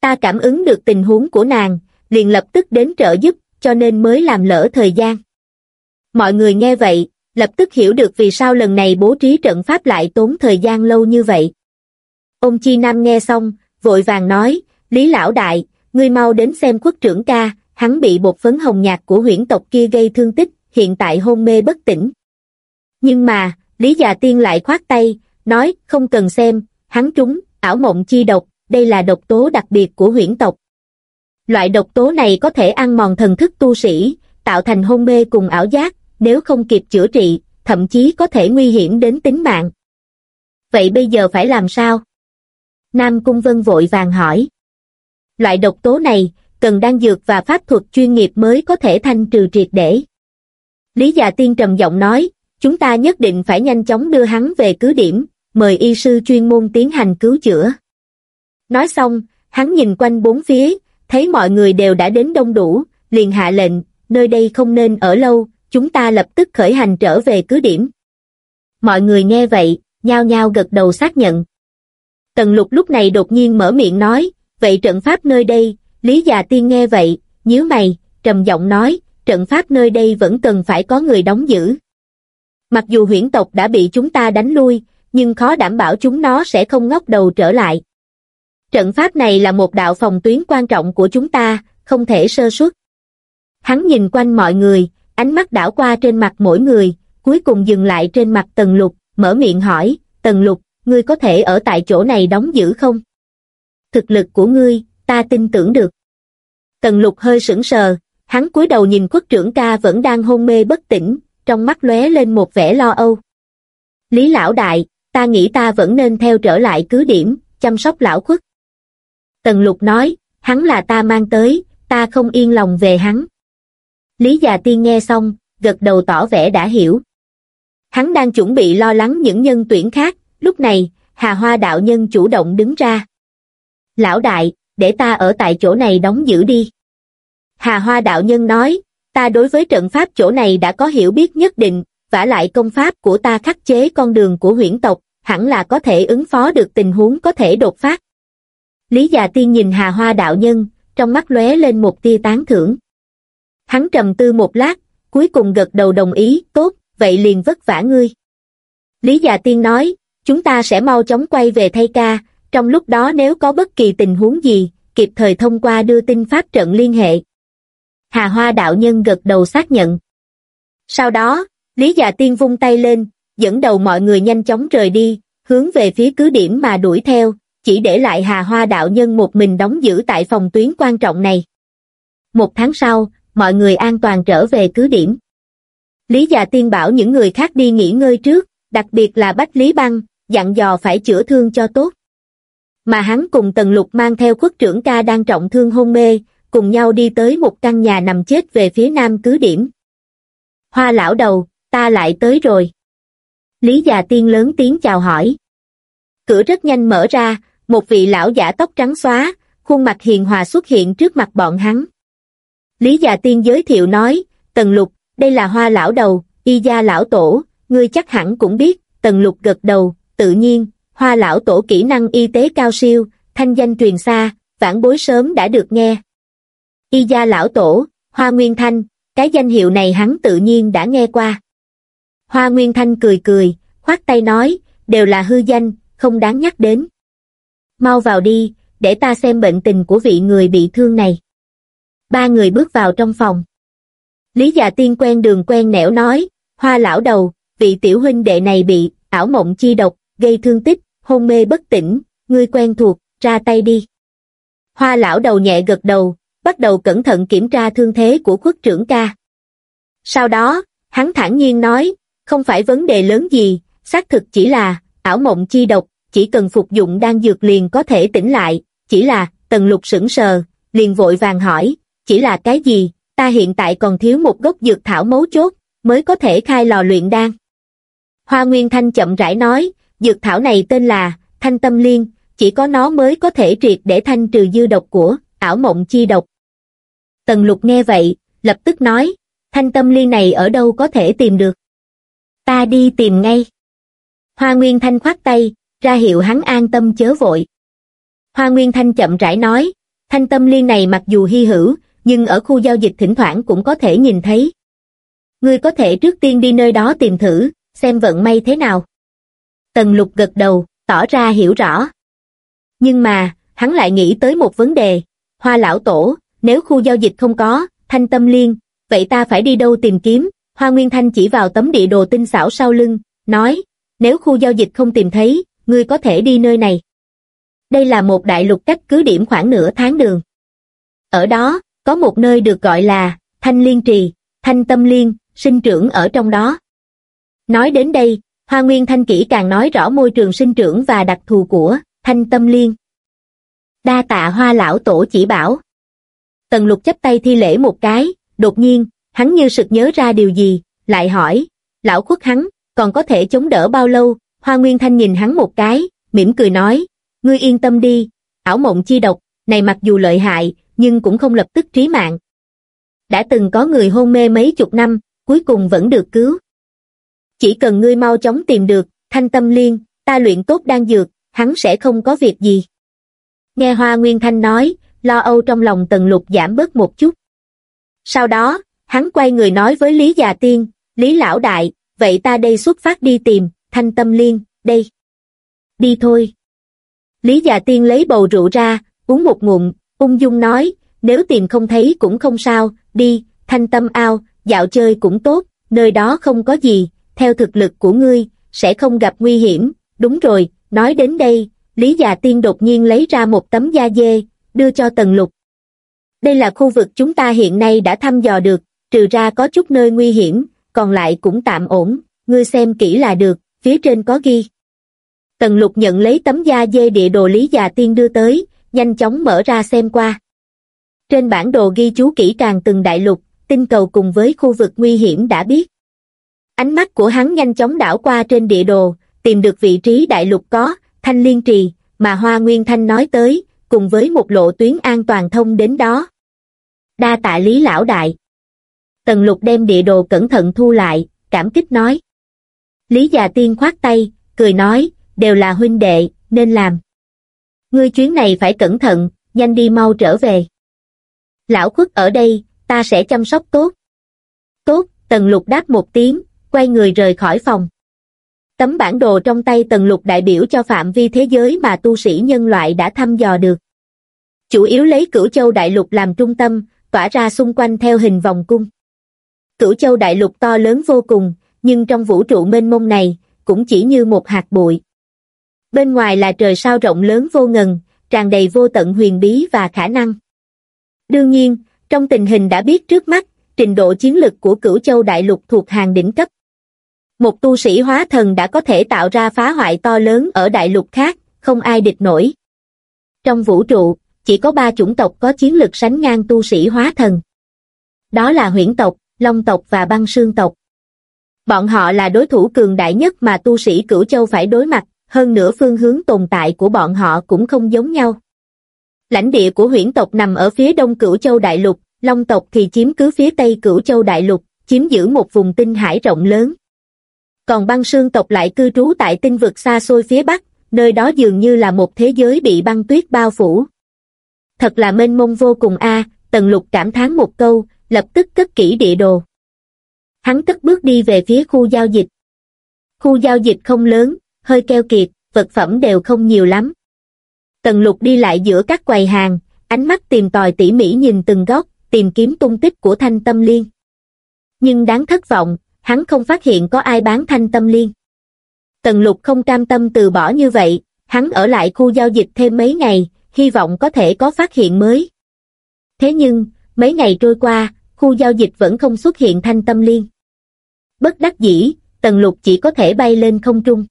Speaker 1: Ta cảm ứng được tình huống của nàng, liền lập tức đến trợ giúp, cho nên mới làm lỡ thời gian. Mọi người nghe vậy, lập tức hiểu được vì sao lần này bố trí trận pháp lại tốn thời gian lâu như vậy. Ông Chi Nam nghe xong, vội vàng nói, Lý Lão Đại, ngươi mau đến xem quốc trưởng ca, hắn bị bột phấn hồng nhạt của huyễn tộc kia gây thương tích, hiện tại hôn mê bất tỉnh. Nhưng mà, Lý Già Tiên lại khoát tay, nói, không cần xem, hắn trúng, ảo mộng chi độc, đây là độc tố đặc biệt của huyễn tộc. Loại độc tố này có thể ăn mòn thần thức tu sĩ, tạo thành hôn mê cùng ảo giác, nếu không kịp chữa trị, thậm chí có thể nguy hiểm đến tính mạng. Vậy bây giờ phải làm sao? Nam Cung Vân vội vàng hỏi. Loại độc tố này, cần đan dược và pháp thuật chuyên nghiệp mới có thể thanh trừ triệt để. Lý Già Tiên trầm giọng nói, chúng ta nhất định phải nhanh chóng đưa hắn về cứ điểm, mời y sư chuyên môn tiến hành cứu chữa. Nói xong, hắn nhìn quanh bốn phía, thấy mọi người đều đã đến đông đủ, liền hạ lệnh, nơi đây không nên ở lâu, chúng ta lập tức khởi hành trở về cứ điểm. Mọi người nghe vậy, nhao nhao gật đầu xác nhận. Tần lục lúc này đột nhiên mở miệng nói, vậy trận pháp nơi đây, Lý già tiên nghe vậy, nhíu mày, trầm giọng nói, trận pháp nơi đây vẫn cần phải có người đóng giữ. Mặc dù huyễn tộc đã bị chúng ta đánh lui, nhưng khó đảm bảo chúng nó sẽ không ngóc đầu trở lại. Trận pháp này là một đạo phòng tuyến quan trọng của chúng ta, không thể sơ suất. Hắn nhìn quanh mọi người, ánh mắt đảo qua trên mặt mỗi người, cuối cùng dừng lại trên mặt Tần Lục, mở miệng hỏi, Tần Lục, ngươi có thể ở tại chỗ này đóng giữ không? Thực lực của ngươi, ta tin tưởng được. Tần Lục hơi sững sờ, hắn cúi đầu nhìn quốc trưởng ca vẫn đang hôn mê bất tỉnh, trong mắt lóe lên một vẻ lo âu. Lý lão đại, ta nghĩ ta vẫn nên theo trở lại cứ điểm, chăm sóc lão khuất. Tần lục nói, hắn là ta mang tới, ta không yên lòng về hắn. Lý già tiên nghe xong, gật đầu tỏ vẻ đã hiểu. Hắn đang chuẩn bị lo lắng những nhân tuyển khác, lúc này, Hà Hoa đạo nhân chủ động đứng ra. Lão đại, để ta ở tại chỗ này đóng giữ đi. Hà Hoa đạo nhân nói, ta đối với trận pháp chỗ này đã có hiểu biết nhất định, vả lại công pháp của ta khắc chế con đường của huyễn tộc, hẳn là có thể ứng phó được tình huống có thể đột phát. Lý già tiên nhìn Hà Hoa đạo nhân, trong mắt lóe lên một tia tán thưởng. Hắn trầm tư một lát, cuối cùng gật đầu đồng ý, tốt, vậy liền vất vả ngươi. Lý già tiên nói, chúng ta sẽ mau chóng quay về thay ca, trong lúc đó nếu có bất kỳ tình huống gì, kịp thời thông qua đưa tin pháp trận liên hệ. Hà Hoa đạo nhân gật đầu xác nhận. Sau đó, Lý Già Tiên vung tay lên, dẫn đầu mọi người nhanh chóng rời đi, hướng về phía cứ điểm mà đuổi theo, chỉ để lại Hà Hoa đạo nhân một mình đóng giữ tại phòng tuyến quan trọng này. Một tháng sau, mọi người an toàn trở về cứ điểm. Lý Già Tiên bảo những người khác đi nghỉ ngơi trước, đặc biệt là Bách Lý Băng, dặn dò phải chữa thương cho tốt. Mà hắn cùng Tần Lục mang theo khuất trưởng ca đang trọng thương hôn mê, cùng nhau đi tới một căn nhà nằm chết về phía nam cứ điểm. Hoa lão đầu, ta lại tới rồi. Lý già tiên lớn tiếng chào hỏi. Cửa rất nhanh mở ra, một vị lão giả tóc trắng xóa, khuôn mặt hiền hòa xuất hiện trước mặt bọn hắn. Lý già tiên giới thiệu nói, Tần Lục, đây là hoa lão đầu, y gia lão tổ, ngươi chắc hẳn cũng biết, Tần Lục gật đầu, tự nhiên, hoa lão tổ kỹ năng y tế cao siêu, thanh danh truyền xa, vãn bối sớm đã được nghe. Y gia lão tổ, hoa nguyên thanh, cái danh hiệu này hắn tự nhiên đã nghe qua. Hoa nguyên thanh cười cười, khoát tay nói, đều là hư danh, không đáng nhắc đến. Mau vào đi, để ta xem bệnh tình của vị người bị thương này. Ba người bước vào trong phòng. Lý già tiên quen đường quen nẻo nói, hoa lão đầu, vị tiểu huynh đệ này bị, ảo mộng chi độc, gây thương tích, hôn mê bất tỉnh, ngươi quen thuộc, ra tay đi. Hoa lão đầu nhẹ gật đầu, bắt đầu cẩn thận kiểm tra thương thế của khuất trưởng ca. Sau đó, hắn thản nhiên nói, không phải vấn đề lớn gì, xác thực chỉ là, ảo mộng chi độc, chỉ cần phục dụng đan dược liền có thể tỉnh lại, chỉ là, tần lục sững sờ, liền vội vàng hỏi, chỉ là cái gì, ta hiện tại còn thiếu một gốc dược thảo mấu chốt, mới có thể khai lò luyện đan. Hoa Nguyên Thanh chậm rãi nói, dược thảo này tên là Thanh Tâm Liên, chỉ có nó mới có thể triệt để thanh trừ dư độc của ảo mộng chi độc. Tần Lục nghe vậy, lập tức nói, Thanh Tâm Liên này ở đâu có thể tìm được? Ta đi tìm ngay. Hoa Nguyên Thanh khoát tay, ra hiệu hắn an tâm chớ vội. Hoa Nguyên Thanh chậm rãi nói, Thanh Tâm Liên này mặc dù hy hữu, nhưng ở khu giao dịch thỉnh thoảng cũng có thể nhìn thấy. Ngươi có thể trước tiên đi nơi đó tìm thử, xem vận may thế nào. Tần lục gật đầu, tỏ ra hiểu rõ. Nhưng mà, hắn lại nghĩ tới một vấn đề. Hoa lão tổ, nếu khu giao dịch không có, thanh tâm liên, vậy ta phải đi đâu tìm kiếm? Hoa Nguyên Thanh chỉ vào tấm địa đồ tinh xảo sau lưng, nói, nếu khu giao dịch không tìm thấy, ngươi có thể đi nơi này. Đây là một đại lục cách cứ điểm khoảng nửa tháng đường. Ở đó, có một nơi được gọi là Thanh Liên Trì, Thanh Tâm Liên, sinh trưởng ở trong đó. Nói đến đây, Hoa Nguyên Thanh kỹ càng nói rõ môi trường sinh trưởng và đặc thù của Thanh Tâm Liên. Đa tạ Hoa Lão Tổ chỉ bảo. Tần lục chấp tay thi lễ một cái, đột nhiên, hắn như sực nhớ ra điều gì, lại hỏi, lão khuất hắn, còn có thể chống đỡ bao lâu, Hoa Nguyên Thanh nhìn hắn một cái, mỉm cười nói, ngươi yên tâm đi, ảo mộng chi độc, này mặc dù lợi hại, nhưng cũng không lập tức trí mạng. Đã từng có người hôn mê mấy chục năm, cuối cùng vẫn được cứu. Chỉ cần ngươi mau chóng tìm được, thanh tâm liên, ta luyện tốt đang dược, hắn sẽ không có việc gì. Nghe Hoa Nguyên Thanh nói, lo âu trong lòng tần lục giảm bớt một chút. Sau đó, hắn quay người nói với Lý Già Tiên, Lý Lão Đại, vậy ta đây xuất phát đi tìm, thanh tâm liên, đây. Đi thôi. Lý Già Tiên lấy bầu rượu ra, uống một ngụm, ung dung nói, nếu tìm không thấy cũng không sao, đi, thanh tâm ao, dạo chơi cũng tốt, nơi đó không có gì, theo thực lực của ngươi, sẽ không gặp nguy hiểm, đúng rồi, nói đến đây, Lý Già Tiên đột nhiên lấy ra một tấm da dê, đưa cho Tần Lục. Đây là khu vực chúng ta hiện nay đã thăm dò được, trừ ra có chút nơi nguy hiểm, còn lại cũng tạm ổn, ngươi xem kỹ là được, phía trên có ghi. Tần Lục nhận lấy tấm da dê địa đồ Lý Già Tiên đưa tới, nhanh chóng mở ra xem qua. Trên bản đồ ghi chú kỹ càng từng đại lục, tinh cầu cùng với khu vực nguy hiểm đã biết. Ánh mắt của hắn nhanh chóng đảo qua trên địa đồ, tìm được vị trí đại lục có, thanh liên trì, mà Hoa Nguyên Thanh nói tới, cùng với một lộ tuyến an toàn thông đến đó. Đa tạ lý lão đại. Tần lục đem địa đồ cẩn thận thu lại, cảm kích nói. Lý già tiên khoát tay, cười nói, đều là huynh đệ, nên làm. Ngươi chuyến này phải cẩn thận, nhanh đi mau trở về. Lão khuất ở đây, ta sẽ chăm sóc tốt. Tốt, tần lục đáp một tiếng, quay người rời khỏi phòng. Tấm bản đồ trong tay tần lục đại biểu cho phạm vi thế giới mà tu sĩ nhân loại đã thăm dò được. Chủ yếu lấy cửu châu đại lục làm trung tâm, tỏa ra xung quanh theo hình vòng cung. Cửu châu đại lục to lớn vô cùng, nhưng trong vũ trụ mênh mông này, cũng chỉ như một hạt bụi. Bên ngoài là trời sao rộng lớn vô ngần, tràn đầy vô tận huyền bí và khả năng. Đương nhiên, trong tình hình đã biết trước mắt, trình độ chiến lực của cửu châu đại lục thuộc hàng đỉnh cấp. Một tu sĩ hóa thần đã có thể tạo ra phá hoại to lớn ở đại lục khác, không ai địch nổi. Trong vũ trụ, chỉ có ba chủng tộc có chiến lực sánh ngang tu sĩ hóa thần. Đó là huyễn tộc, long tộc và băng sương tộc. Bọn họ là đối thủ cường đại nhất mà tu sĩ cửu châu phải đối mặt, hơn nữa phương hướng tồn tại của bọn họ cũng không giống nhau. Lãnh địa của huyễn tộc nằm ở phía đông cửu châu đại lục, long tộc thì chiếm cứ phía tây cửu châu đại lục, chiếm giữ một vùng tinh hải rộng lớn. Còn băng sương tộc lại cư trú tại tinh vực xa xôi phía bắc, nơi đó dường như là một thế giới bị băng tuyết bao phủ. Thật là mênh mông vô cùng a tần lục cảm thán một câu, lập tức cất kỹ địa đồ. Hắn cất bước đi về phía khu giao dịch. Khu giao dịch không lớn, hơi keo kiệt, vật phẩm đều không nhiều lắm. Tần lục đi lại giữa các quầy hàng, ánh mắt tìm tòi tỉ mỉ nhìn từng góc, tìm kiếm tung tích của thanh tâm liên. Nhưng đáng thất vọng, hắn không phát hiện có ai bán thanh tâm liên. Tần lục không cam tâm từ bỏ như vậy, hắn ở lại khu giao dịch thêm mấy ngày, hy vọng có thể có phát hiện mới. Thế nhưng, mấy ngày trôi qua, khu giao dịch vẫn không xuất hiện thanh tâm liên. Bất đắc dĩ, tần lục chỉ có thể bay lên không trung.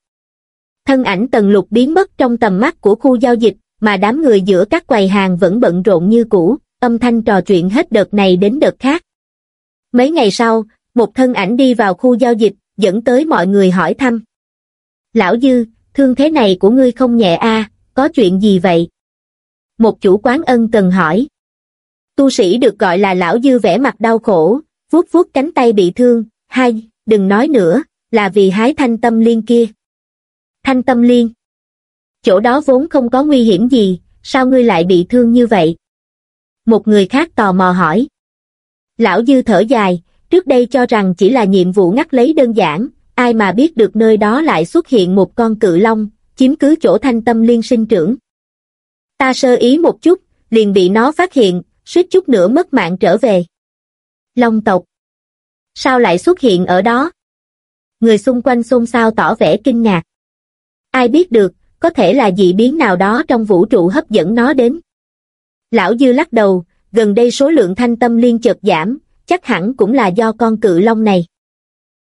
Speaker 1: Thân ảnh tần lục biến mất trong tầm mắt của khu giao dịch, mà đám người giữa các quầy hàng vẫn bận rộn như cũ, âm thanh trò chuyện hết đợt này đến đợt khác. Mấy ngày sau, một thân ảnh đi vào khu giao dịch, dẫn tới mọi người hỏi thăm. Lão Dư, thương thế này của ngươi không nhẹ a, có chuyện gì vậy? Một chủ quán ân cần hỏi. Tu sĩ được gọi là Lão Dư vẻ mặt đau khổ, vuốt vuốt cánh tay bị thương, hai, đừng nói nữa, là vì hái thanh tâm liên kia. Thanh tâm liên. Chỗ đó vốn không có nguy hiểm gì, sao ngươi lại bị thương như vậy? Một người khác tò mò hỏi. Lão Dư thở dài, trước đây cho rằng chỉ là nhiệm vụ ngắt lấy đơn giản, ai mà biết được nơi đó lại xuất hiện một con cự long, chiếm cứ chỗ thanh tâm liên sinh trưởng. Ta sơ ý một chút, liền bị nó phát hiện, suýt chút nữa mất mạng trở về. Long tộc. Sao lại xuất hiện ở đó? Người xung quanh xôn xao tỏ vẻ kinh ngạc. Ai biết được, có thể là dị biến nào đó trong vũ trụ hấp dẫn nó đến. Lão Dư lắc đầu, gần đây số lượng thanh tâm liên chợt giảm, chắc hẳn cũng là do con cự long này.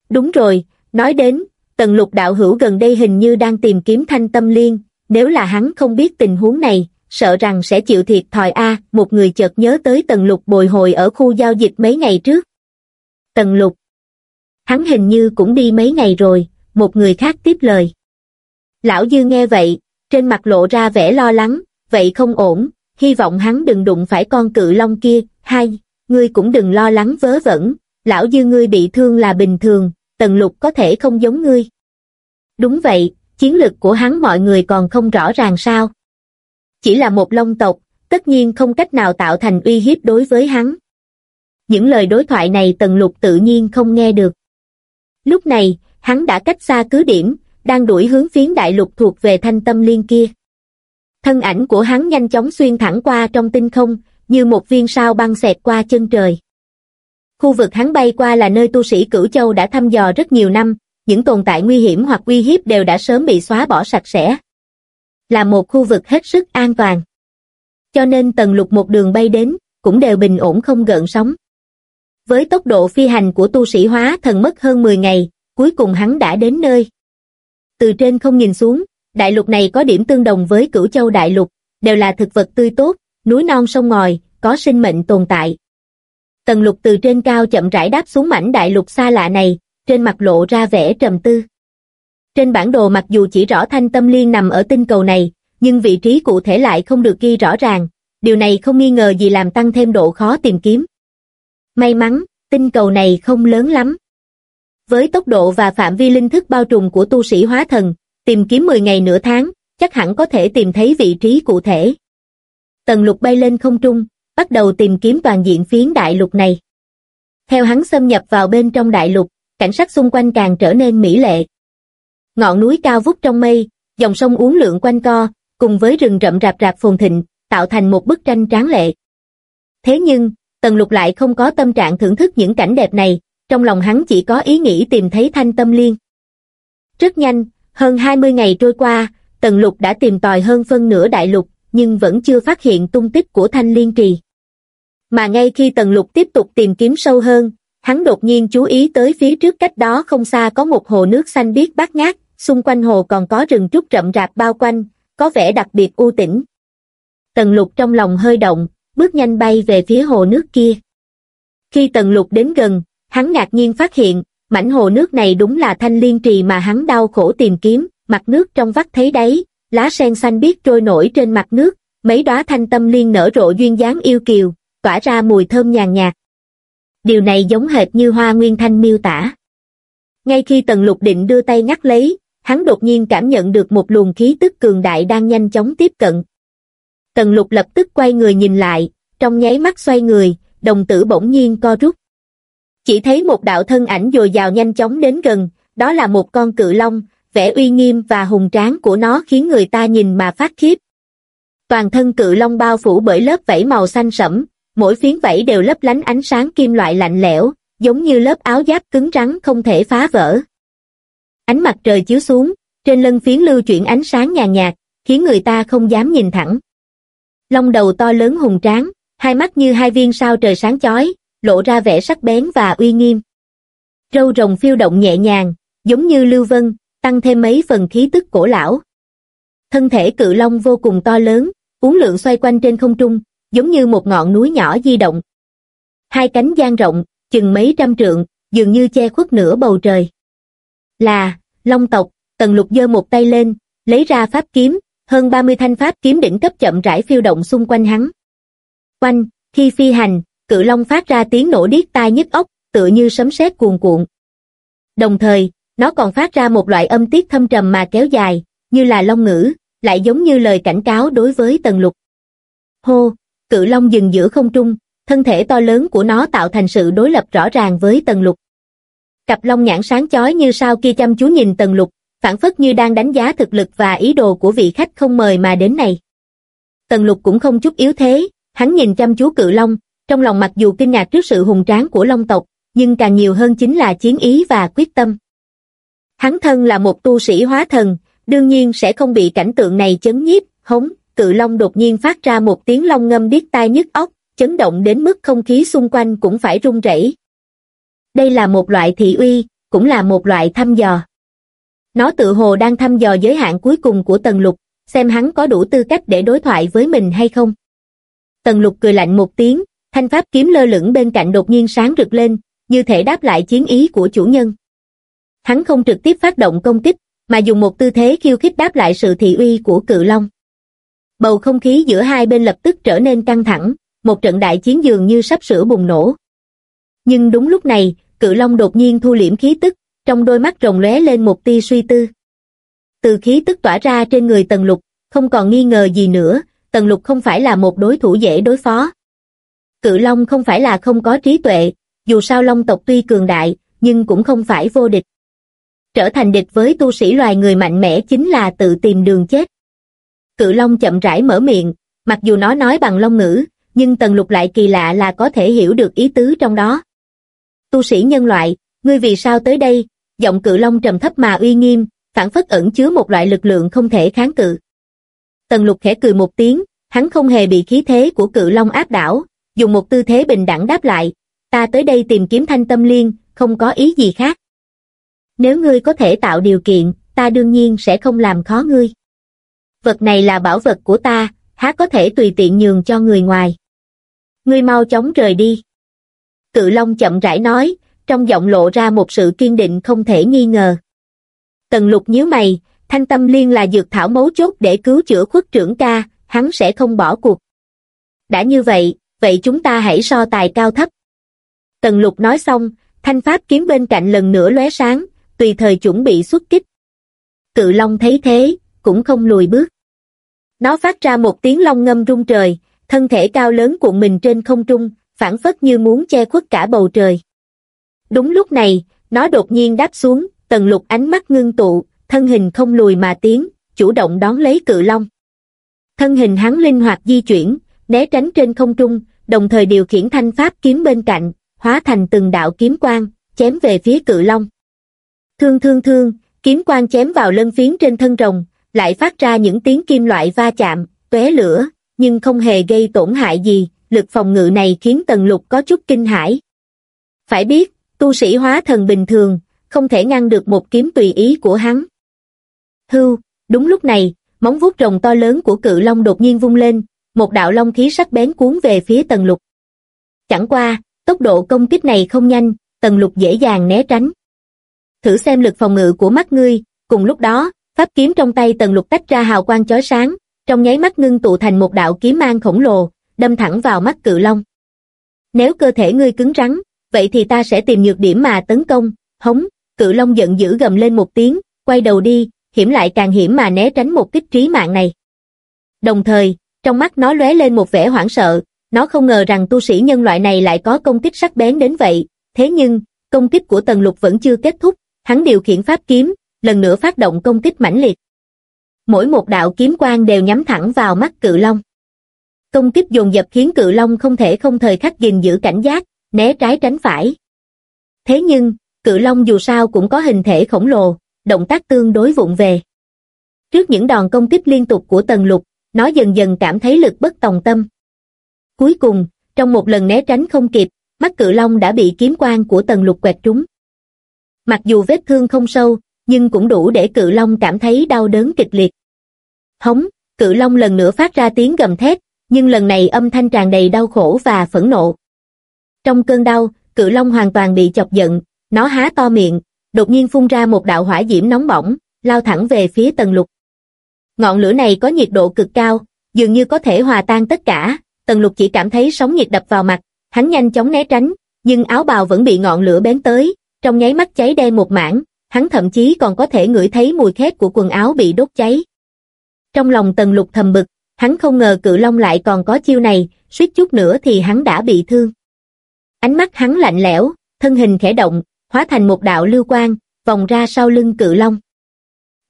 Speaker 1: Đúng rồi, nói đến, tần lục đạo hữu gần đây hình như đang tìm kiếm thanh tâm liên, nếu là hắn không biết tình huống này, sợ rằng sẽ chịu thiệt thòi a một người chợt nhớ tới tần lục bồi hồi ở khu giao dịch mấy ngày trước. Tần lục. Hắn hình như cũng đi mấy ngày rồi, một người khác tiếp lời. Lão Dư nghe vậy, trên mặt lộ ra vẻ lo lắng, vậy không ổn, hy vọng hắn đừng đụng phải con cự long kia, hai, ngươi cũng đừng lo lắng vớ vẩn, lão Dư ngươi bị thương là bình thường, tần lục có thể không giống ngươi. Đúng vậy, chiến lực của hắn mọi người còn không rõ ràng sao. Chỉ là một long tộc, tất nhiên không cách nào tạo thành uy hiếp đối với hắn. Những lời đối thoại này tần lục tự nhiên không nghe được. Lúc này, hắn đã cách xa cứ điểm, đang đuổi hướng phiến đại lục thuộc về thanh tâm liên kia. Thân ảnh của hắn nhanh chóng xuyên thẳng qua trong tinh không, như một viên sao băng xẹt qua chân trời. Khu vực hắn bay qua là nơi tu sĩ Cửu Châu đã thăm dò rất nhiều năm, những tồn tại nguy hiểm hoặc uy hiếp đều đã sớm bị xóa bỏ sạch sẽ. Là một khu vực hết sức an toàn. Cho nên tần lục một đường bay đến, cũng đều bình ổn không gợn sóng. Với tốc độ phi hành của tu sĩ hóa thần mất hơn 10 ngày, cuối cùng hắn đã đến nơi. Từ trên không nhìn xuống, đại lục này có điểm tương đồng với cửu châu đại lục, đều là thực vật tươi tốt, núi non sông ngòi, có sinh mệnh tồn tại. Tần lục từ trên cao chậm rãi đáp xuống mảnh đại lục xa lạ này, trên mặt lộ ra vẻ trầm tư. Trên bản đồ mặc dù chỉ rõ thanh tâm liên nằm ở tinh cầu này, nhưng vị trí cụ thể lại không được ghi rõ ràng, điều này không nghi ngờ gì làm tăng thêm độ khó tìm kiếm. May mắn, tinh cầu này không lớn lắm. Với tốc độ và phạm vi linh thức bao trùm của tu sĩ hóa thần, tìm kiếm 10 ngày nửa tháng, chắc hẳn có thể tìm thấy vị trí cụ thể. Tần lục bay lên không trung, bắt đầu tìm kiếm toàn diện phiến đại lục này. Theo hắn xâm nhập vào bên trong đại lục, cảnh sắc xung quanh càng trở nên mỹ lệ. Ngọn núi cao vút trong mây, dòng sông uốn lượn quanh co, cùng với rừng rậm rạp rạp phồn thịnh, tạo thành một bức tranh tráng lệ. Thế nhưng, Tần Lục lại không có tâm trạng thưởng thức những cảnh đẹp này, trong lòng hắn chỉ có ý nghĩ tìm thấy thanh tâm liên. Rất nhanh, hơn 20 ngày trôi qua, Tần Lục đã tìm tòi hơn phân nửa đại lục, nhưng vẫn chưa phát hiện tung tích của thanh liên trì. Mà ngay khi Tần Lục tiếp tục tìm kiếm sâu hơn, hắn đột nhiên chú ý tới phía trước cách đó không xa có một hồ nước xanh biếc bát ngát, xung quanh hồ còn có rừng trúc rậm rạp bao quanh, có vẻ đặc biệt u tĩnh. Tần lục trong lòng hơi động, bước nhanh bay về phía hồ nước kia. Khi tần lục đến gần, hắn ngạc nhiên phát hiện, mảnh hồ nước này đúng là thanh liên trì mà hắn đau khổ tìm kiếm, mặt nước trong vắt thấy đáy, lá sen xanh biếc trôi nổi trên mặt nước, mấy đóa thanh tâm liên nở rộ duyên dáng yêu kiều, tỏa ra mùi thơm nhàn nhạt. Điều này giống hệt như hoa nguyên thanh miêu tả. Ngay khi tần lục định đưa tay ngắt lấy, hắn đột nhiên cảm nhận được một luồng khí tức cường đại đang nhanh chóng tiếp cận. Tần lục lập tức quay người nhìn lại, trong nháy mắt xoay người, đồng tử bỗng nhiên co rút. Chỉ thấy một đạo thân ảnh dồi dào nhanh chóng đến gần, đó là một con cự long, vẻ uy nghiêm và hùng tráng của nó khiến người ta nhìn mà phát khiếp. Toàn thân cự long bao phủ bởi lớp vảy màu xanh sẫm, mỗi phiến vảy đều lấp lánh ánh sáng kim loại lạnh lẽo, giống như lớp áo giáp cứng rắn không thể phá vỡ. Ánh mặt trời chiếu xuống, trên lân phiến lưu chuyển ánh sáng nhàn nhạt, khiến người ta không dám nhìn thẳng. Long đầu to lớn hùng tráng, hai mắt như hai viên sao trời sáng chói, lộ ra vẻ sắc bén và uy nghiêm. Râu rồng phiêu động nhẹ nhàng, giống như lưu vân, tăng thêm mấy phần khí tức cổ lão. Thân thể cự long vô cùng to lớn, uốn lượn xoay quanh trên không trung, giống như một ngọn núi nhỏ di động. Hai cánh dang rộng, chừng mấy trăm trượng, dường như che khuất nửa bầu trời. Là, long tộc, tần lục giơ một tay lên, lấy ra pháp kiếm, hơn 30 thanh pháp kiếm đỉnh cấp chậm rãi phiêu động xung quanh hắn. Quanh, khi phi hành, cự long phát ra tiếng nổ điếc tai nhức óc, tựa như sấm sét cuồn cuộn. Đồng thời, nó còn phát ra một loại âm tiết thâm trầm mà kéo dài, như là long ngữ, lại giống như lời cảnh cáo đối với tần lục. Hô, cự long dừng giữa không trung, thân thể to lớn của nó tạo thành sự đối lập rõ ràng với tần lục. Cặp long nhãn sáng chói như sao kia chăm chú nhìn tần lục, phản phất như đang đánh giá thực lực và ý đồ của vị khách không mời mà đến này. Tần lục cũng không chút yếu thế, hắn nhìn chăm chú cự long, trong lòng mặc dù kinh ngạc trước sự hùng tráng của long tộc, nhưng càng nhiều hơn chính là chiến ý và quyết tâm. Hắn thân là một tu sĩ hóa thần, đương nhiên sẽ không bị cảnh tượng này chấn nhiếp, hống, cự long đột nhiên phát ra một tiếng long ngâm điếc tai nhức óc, chấn động đến mức không khí xung quanh cũng phải rung rẩy. Đây là một loại thị uy, cũng là một loại thăm dò. Nó tự hồ đang thăm dò giới hạn cuối cùng của Tần Lục, xem hắn có đủ tư cách để đối thoại với mình hay không. Tần Lục cười lạnh một tiếng, thanh pháp kiếm lơ lửng bên cạnh đột nhiên sáng rực lên, như thể đáp lại chiến ý của chủ nhân. Hắn không trực tiếp phát động công kích, mà dùng một tư thế khiêu khích đáp lại sự thị uy của cự long. Bầu không khí giữa hai bên lập tức trở nên căng thẳng, một trận đại chiến dường như sắp sửa bùng nổ. Nhưng đúng lúc này, cự long đột nhiên thu liễm khí tức, trong đôi mắt rồng lóe lên một tia suy tư. Từ khí tức tỏa ra trên người Tần Lục, không còn nghi ngờ gì nữa, Tần Lục không phải là một đối thủ dễ đối phó. Cự Long không phải là không có trí tuệ, dù sao Long tộc tuy cường đại, nhưng cũng không phải vô địch. Trở thành địch với tu sĩ loài người mạnh mẽ chính là tự tìm đường chết. Cự Long chậm rãi mở miệng, mặc dù nó nói bằng Long ngữ, nhưng Tần Lục lại kỳ lạ là có thể hiểu được ý tứ trong đó. Tu sĩ nhân loại, ngươi vì sao tới đây, giọng cự long trầm thấp mà uy nghiêm, phản phất ẩn chứa một loại lực lượng không thể kháng cự. Tần lục khẽ cười một tiếng, hắn không hề bị khí thế của cự long áp đảo, dùng một tư thế bình đẳng đáp lại, ta tới đây tìm kiếm thanh tâm liên, không có ý gì khác. Nếu ngươi có thể tạo điều kiện, ta đương nhiên sẽ không làm khó ngươi. Vật này là bảo vật của ta, há có thể tùy tiện nhường cho người ngoài. Ngươi mau chóng rời đi. Cự Long chậm rãi nói, trong giọng lộ ra một sự kiên định không thể nghi ngờ. Tần lục nhíu mày, thanh tâm liên là dược thảo mấu chốt để cứu chữa khuất trưởng ca, hắn sẽ không bỏ cuộc. Đã như vậy, vậy chúng ta hãy so tài cao thấp. Tần lục nói xong, thanh pháp kiếm bên cạnh lần nữa lóe sáng, tùy thời chuẩn bị xuất kích. Cự long thấy thế, cũng không lùi bước. Nó phát ra một tiếng long ngâm rung trời, thân thể cao lớn cuộn mình trên không trung, phản phất như muốn che khuất cả bầu trời. Đúng lúc này, nó đột nhiên đáp xuống, tần lục ánh mắt ngưng tụ, thân hình không lùi mà tiến, chủ động đón lấy cự long. Thân hình hắn linh hoạt di chuyển, né tránh trên không trung, đồng thời điều khiển thanh pháp kiếm bên cạnh, hóa thành từng đạo kiếm quang, chém về phía cự long. Thương thương thương, kiếm quang chém vào lân phiến trên thân rồng, lại phát ra những tiếng kim loại va chạm, tóe lửa, nhưng không hề gây tổn hại gì, lực phòng ngự này khiến tần lục có chút kinh hãi. Phải biết, tu sĩ hóa thần bình thường, không thể ngăn được một kiếm tùy ý của hắn. Hưu, đúng lúc này, móng vuốt rồng to lớn của cự long đột nhiên vung lên, một đạo long khí sắc bén cuốn về phía tần lục. Chẳng qua, tốc độ công kích này không nhanh, tần lục dễ dàng né tránh. Thử xem lực phòng ngự của mắt ngươi, cùng lúc đó, pháp kiếm trong tay tần lục tách ra hào quang chói sáng, trong nháy mắt ngưng tụ thành một đạo kiếm mang khổng lồ, đâm thẳng vào mắt cự long. Nếu cơ thể ngươi cứng rắn, vậy thì ta sẽ tìm nhược điểm mà tấn công, hống, cự long giận dữ gầm lên một tiếng, quay đầu đi, hiểm lại càng hiểm mà né tránh một kích trí mạng này. Đồng thời, trong mắt nó lóe lên một vẻ hoảng sợ, nó không ngờ rằng tu sĩ nhân loại này lại có công kích sắc bén đến vậy, thế nhưng, công kích của Tần Lục vẫn chưa kết thúc, hắn điều khiển pháp kiếm, lần nữa phát động công kích mãnh liệt. Mỗi một đạo kiếm quang đều nhắm thẳng vào mắt cự long. Công kích dồn dập khiến cự long không thể không thời khắc gìn giữ cảnh giác, né trái tránh phải. Thế nhưng, cự long dù sao cũng có hình thể khổng lồ, động tác tương đối vụng về. Trước những đòn công kích liên tục của Tần Lục, nó dần dần cảm thấy lực bất tòng tâm. Cuối cùng, trong một lần né tránh không kịp, mắt cự long đã bị kiếm quang của Tần Lục quẹt trúng. Mặc dù vết thương không sâu, nhưng cũng đủ để cự long cảm thấy đau đớn kịch liệt. Hống, cự long lần nữa phát ra tiếng gầm thét, nhưng lần này âm thanh tràn đầy đau khổ và phẫn nộ. Trong cơn đau, cự long hoàn toàn bị chọc giận, nó há to miệng, đột nhiên phun ra một đạo hỏa diễm nóng bỏng, lao thẳng về phía tần lục. Ngọn lửa này có nhiệt độ cực cao, dường như có thể hòa tan tất cả, tần lục chỉ cảm thấy sóng nhiệt đập vào mặt, hắn nhanh chóng né tránh, nhưng áo bào vẫn bị ngọn lửa bén tới, trong nháy mắt cháy đen một mảng, hắn thậm chí còn có thể ngửi thấy mùi khét của quần áo bị đốt cháy. Trong lòng tần lục thầm bực, hắn không ngờ cự long lại còn có chiêu này, suýt chút nữa thì hắn đã bị thương. Ánh mắt hắn lạnh lẽo, thân hình khẽ động, hóa thành một đạo lưu quang, vòng ra sau lưng cự long.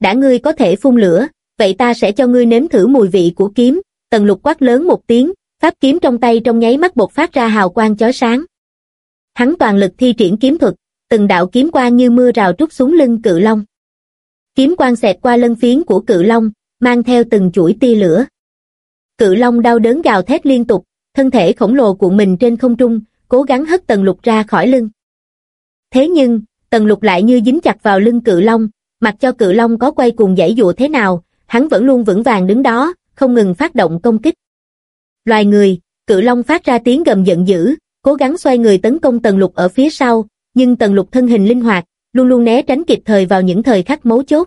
Speaker 1: Đã ngươi có thể phun lửa, vậy ta sẽ cho ngươi nếm thử mùi vị của kiếm, tần lục quát lớn một tiếng, pháp kiếm trong tay trong nháy mắt bột phát ra hào quang chói sáng. Hắn toàn lực thi triển kiếm thuật, từng đạo kiếm quang như mưa rào trút xuống lưng cự long. Kiếm quang xẹt qua lân phiến của cự long, mang theo từng chuỗi tia lửa. Cự long đau đớn gào thét liên tục, thân thể khổng lồ của mình trên không trung, cố gắng hất tần lục ra khỏi lưng. Thế nhưng, tần lục lại như dính chặt vào lưng cự long, mặc cho cự long có quay cuồng dãy dụa thế nào, hắn vẫn luôn vững vàng đứng đó, không ngừng phát động công kích. Loài người, cự long phát ra tiếng gầm giận dữ, cố gắng xoay người tấn công tần lục ở phía sau, nhưng tần lục thân hình linh hoạt, luôn luôn né tránh kịp thời vào những thời khắc mấu chốt.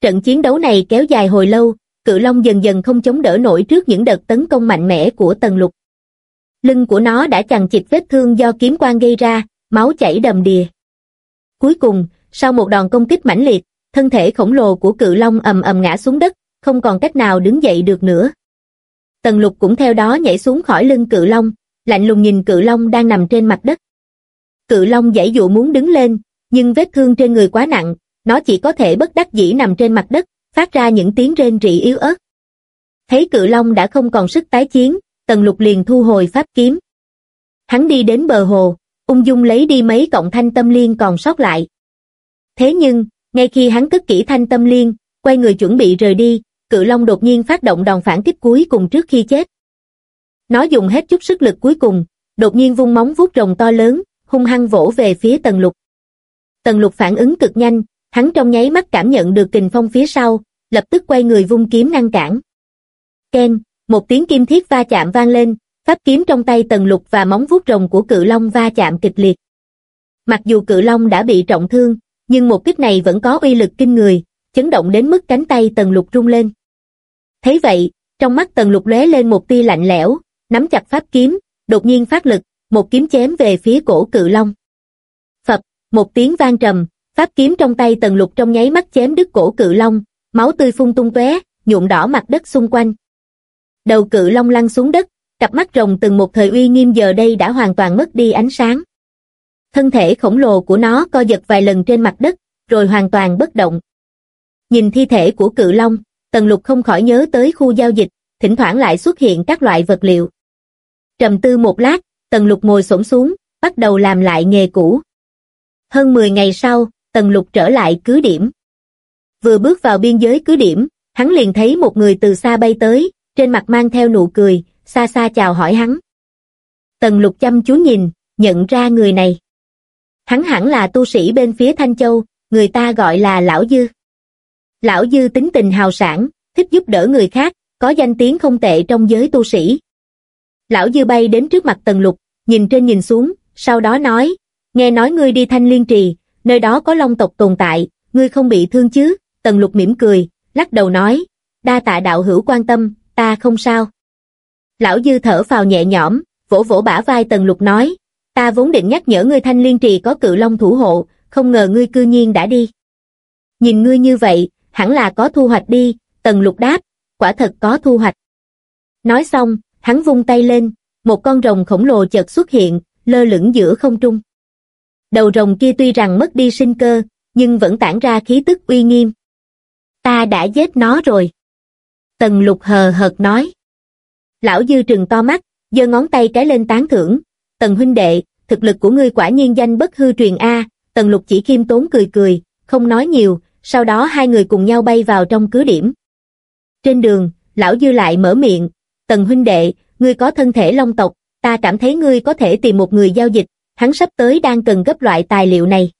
Speaker 1: Trận chiến đấu này kéo dài hồi lâu, cự long dần dần không chống đỡ nổi trước những đợt tấn công mạnh mẽ của tần lục. Lưng của nó đã chằng chịt vết thương do kiếm quang gây ra, máu chảy đầm đìa. Cuối cùng, sau một đòn công kích mãnh liệt, thân thể khổng lồ của cự long ầm ầm ngã xuống đất, không còn cách nào đứng dậy được nữa. Tần lục cũng theo đó nhảy xuống khỏi lưng cự long, lạnh lùng nhìn cự long đang nằm trên mặt đất. Cự long giải dụ muốn đứng lên, nhưng vết thương trên người quá nặng, nó chỉ có thể bất đắc dĩ nằm trên mặt đất, phát ra những tiếng rên rỉ yếu ớt. Thấy cự long đã không còn sức tái chiến, tần lục liền thu hồi pháp kiếm. Hắn đi đến bờ hồ, ung dung lấy đi mấy cọng thanh tâm liên còn sót lại. Thế nhưng, ngay khi hắn cất kỹ thanh tâm liên, quay người chuẩn bị rời đi, cự long đột nhiên phát động đòn phản kích cuối cùng trước khi chết. Nó dùng hết chút sức lực cuối cùng, đột nhiên vung móng vuốt rồng to lớn, hung hăng vỗ về phía tần lục. Tần lục phản ứng cực nhanh, hắn trong nháy mắt cảm nhận được kình phong phía sau, lập tức quay người vung kiếm ngăn cản. Ken, một tiếng kim thiết va chạm vang lên, pháp kiếm trong tay tần lục và móng vuốt rồng của cự long va chạm kịch liệt. Mặc dù cự long đã bị trọng thương, nhưng một kích này vẫn có uy lực kinh người, chấn động đến mức cánh tay tần lục rung lên. Thấy vậy, trong mắt tần lục lóe lên một tia lạnh lẽo, nắm chặt pháp kiếm, đột nhiên phát lực, một kiếm chém về phía cổ cự long. Phập, một tiếng vang trầm, pháp kiếm trong tay tần lục trong nháy mắt chém đứt cổ cự long, máu tươi phun tung tóe, nhuộm đỏ mặt đất xung quanh. Đầu cự long lăn xuống đất, cặp mắt rồng từng một thời uy nghiêm giờ đây đã hoàn toàn mất đi ánh sáng. Thân thể khổng lồ của nó co giật vài lần trên mặt đất, rồi hoàn toàn bất động. Nhìn thi thể của cự long, Tần Lục không khỏi nhớ tới khu giao dịch, thỉnh thoảng lại xuất hiện các loại vật liệu. Trầm tư một lát, Tần Lục ngồi xổm xuống, bắt đầu làm lại nghề cũ. Hơn 10 ngày sau, Tần Lục trở lại cứ điểm. Vừa bước vào biên giới cứ điểm, hắn liền thấy một người từ xa bay tới, trên mặt mang theo nụ cười, xa xa chào hỏi hắn. Tần Lục chăm chú nhìn, nhận ra người này. Hắn hẳn là tu sĩ bên phía Thanh Châu, người ta gọi là Lão Dư. Lão Dư tính tình hào sản, thích giúp đỡ người khác, có danh tiếng không tệ trong giới tu sĩ. Lão Dư bay đến trước mặt Tần Lục, nhìn trên nhìn xuống, sau đó nói, nghe nói ngươi đi Thanh Liên Trì, nơi đó có long tộc tồn tại, ngươi không bị thương chứ, Tần Lục mỉm cười, lắc đầu nói, đa tạ đạo hữu quan tâm, ta không sao. Lão Dư thở phào nhẹ nhõm, vỗ vỗ bả vai Tần Lục nói, ta vốn định nhắc nhở ngươi Thanh Liên Trì có cự long thủ hộ, không ngờ ngươi cư nhiên đã đi. Nhìn ngươi như vậy, hẳn là có thu hoạch đi, Tần Lục đáp, quả thật có thu hoạch. Nói xong, hắn vung tay lên, một con rồng khổng lồ chợt xuất hiện, lơ lửng giữa không trung. Đầu rồng kia tuy rằng mất đi sinh cơ, nhưng vẫn tản ra khí tức uy nghiêm. Ta đã giết nó rồi. Tần lục hờ hợt nói. Lão dư trừng to mắt, giơ ngón tay cái lên tán thưởng. Tần huynh đệ, thực lực của ngươi quả nhiên danh bất hư truyền A, tần lục chỉ khiêm tốn cười cười, không nói nhiều, sau đó hai người cùng nhau bay vào trong cứ điểm. Trên đường, lão dư lại mở miệng, tần huynh đệ, ngươi có thân thể long tộc, ta cảm thấy ngươi có thể tìm một người giao dịch, hắn sắp tới đang cần gấp loại tài liệu này.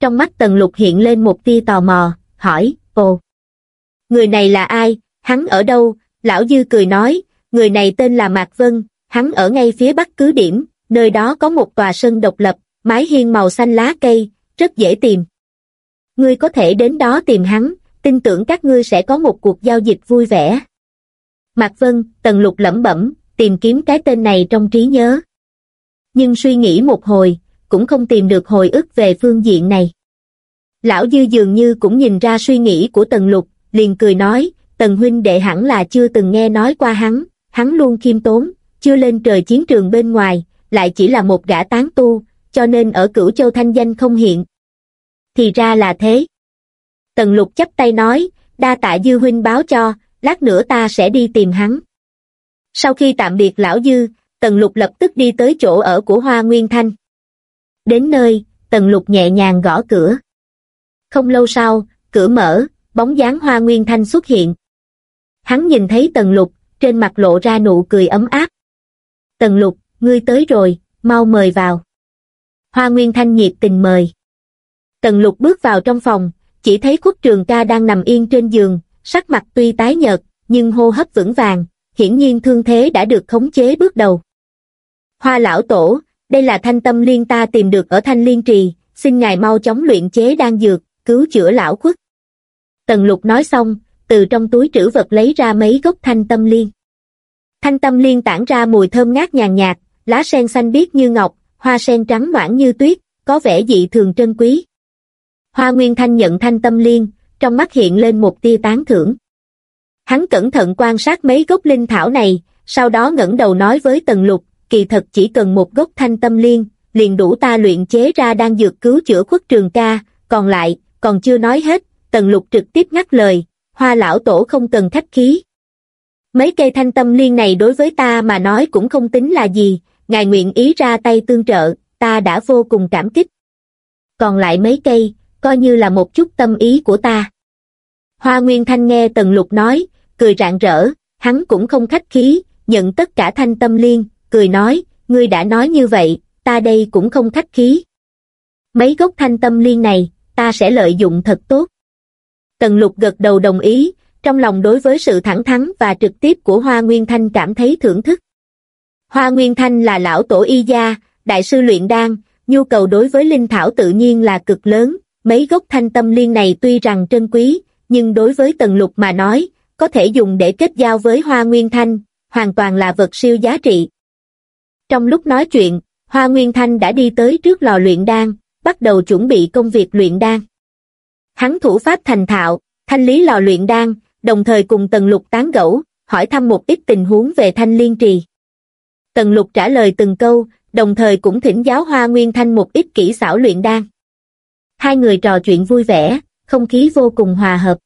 Speaker 1: Trong mắt tần lục hiện lên một tia tò mò, hỏi, ồ, người này là ai, hắn ở đâu, lão dư cười nói, người này tên là Mạc Vân, hắn ở ngay phía bắc cứ điểm, nơi đó có một tòa sân độc lập, mái hiên màu xanh lá cây, rất dễ tìm. Ngươi có thể đến đó tìm hắn, tin tưởng các ngươi sẽ có một cuộc giao dịch vui vẻ. Mạc Vân, Tần Lục lẩm bẩm, tìm kiếm cái tên này trong trí nhớ. Nhưng suy nghĩ một hồi, cũng không tìm được hồi ức về phương diện này. Lão Dư dường như cũng nhìn ra suy nghĩ của Tần Lục, liền cười nói, Tần huynh đệ hẳn là chưa từng nghe nói qua hắn, hắn luôn khiêm tốn, chưa lên trời chiến trường bên ngoài, lại chỉ là một gã tán tu, cho nên ở cửu châu thanh danh không hiện. Thì ra là thế. Tần lục chấp tay nói, đa tạ dư huynh báo cho, lát nữa ta sẽ đi tìm hắn. Sau khi tạm biệt lão dư, tần lục lập tức đi tới chỗ ở của Hoa Nguyên Thanh. Đến nơi, tần lục nhẹ nhàng gõ cửa. Không lâu sau, cửa mở, bóng dáng Hoa Nguyên Thanh xuất hiện. Hắn nhìn thấy tần lục, trên mặt lộ ra nụ cười ấm áp. Tần lục, ngươi tới rồi, mau mời vào. Hoa Nguyên Thanh nhiệt tình mời. Tần lục bước vào trong phòng, chỉ thấy khuất trường ca đang nằm yên trên giường, sắc mặt tuy tái nhợt, nhưng hô hấp vững vàng, hiển nhiên thương thế đã được khống chế bước đầu. Hoa lão tổ, đây là thanh tâm liên ta tìm được ở thanh liên trì, xin ngài mau chóng luyện chế đan dược, cứu chữa lão khuất. Tần lục nói xong, từ trong túi trữ vật lấy ra mấy gốc thanh tâm liên. Thanh tâm liên tản ra mùi thơm ngát nhàn nhạt, lá sen xanh biếc như ngọc, hoa sen trắng noãn như tuyết, có vẻ dị thường trân quý. Hoa Nguyên Thanh nhận thanh tâm liên, trong mắt hiện lên một tia tán thưởng. Hắn cẩn thận quan sát mấy gốc linh thảo này, sau đó ngẩng đầu nói với Tần Lục, kỳ thật chỉ cần một gốc thanh tâm liên, liền đủ ta luyện chế ra đang dược cứu chữa khuất trường ca, còn lại, còn chưa nói hết, Tần Lục trực tiếp ngắt lời, hoa lão tổ không cần khách khí. Mấy cây thanh tâm liên này đối với ta mà nói cũng không tính là gì, ngài nguyện ý ra tay tương trợ, ta đã vô cùng cảm kích. Còn lại mấy cây, coi như là một chút tâm ý của ta. Hoa Nguyên Thanh nghe Tần Lục nói, cười rạng rỡ, hắn cũng không khách khí, nhận tất cả thanh tâm liên, cười nói, ngươi đã nói như vậy, ta đây cũng không khách khí. Mấy gốc thanh tâm liên này, ta sẽ lợi dụng thật tốt. Tần Lục gật đầu đồng ý, trong lòng đối với sự thẳng thắn và trực tiếp của Hoa Nguyên Thanh cảm thấy thưởng thức. Hoa Nguyên Thanh là lão tổ y gia, đại sư luyện đan, nhu cầu đối với linh thảo tự nhiên là cực lớn, mấy gốc thanh tâm liên này tuy rằng trân quý, nhưng đối với Tần Lục mà nói, có thể dùng để kết giao với Hoa Nguyên Thanh, hoàn toàn là vật siêu giá trị. Trong lúc nói chuyện, Hoa Nguyên Thanh đã đi tới trước lò luyện đan, bắt đầu chuẩn bị công việc luyện đan. Hắn thủ pháp thành thạo, thanh lý lò luyện đan, đồng thời cùng Tần Lục tán gẫu, hỏi thăm một ít tình huống về thanh liên trì. Tần Lục trả lời từng câu, đồng thời cũng thỉnh giáo Hoa Nguyên Thanh một ít kỹ xảo luyện đan. Hai người trò chuyện vui vẻ, không khí vô cùng hòa hợp.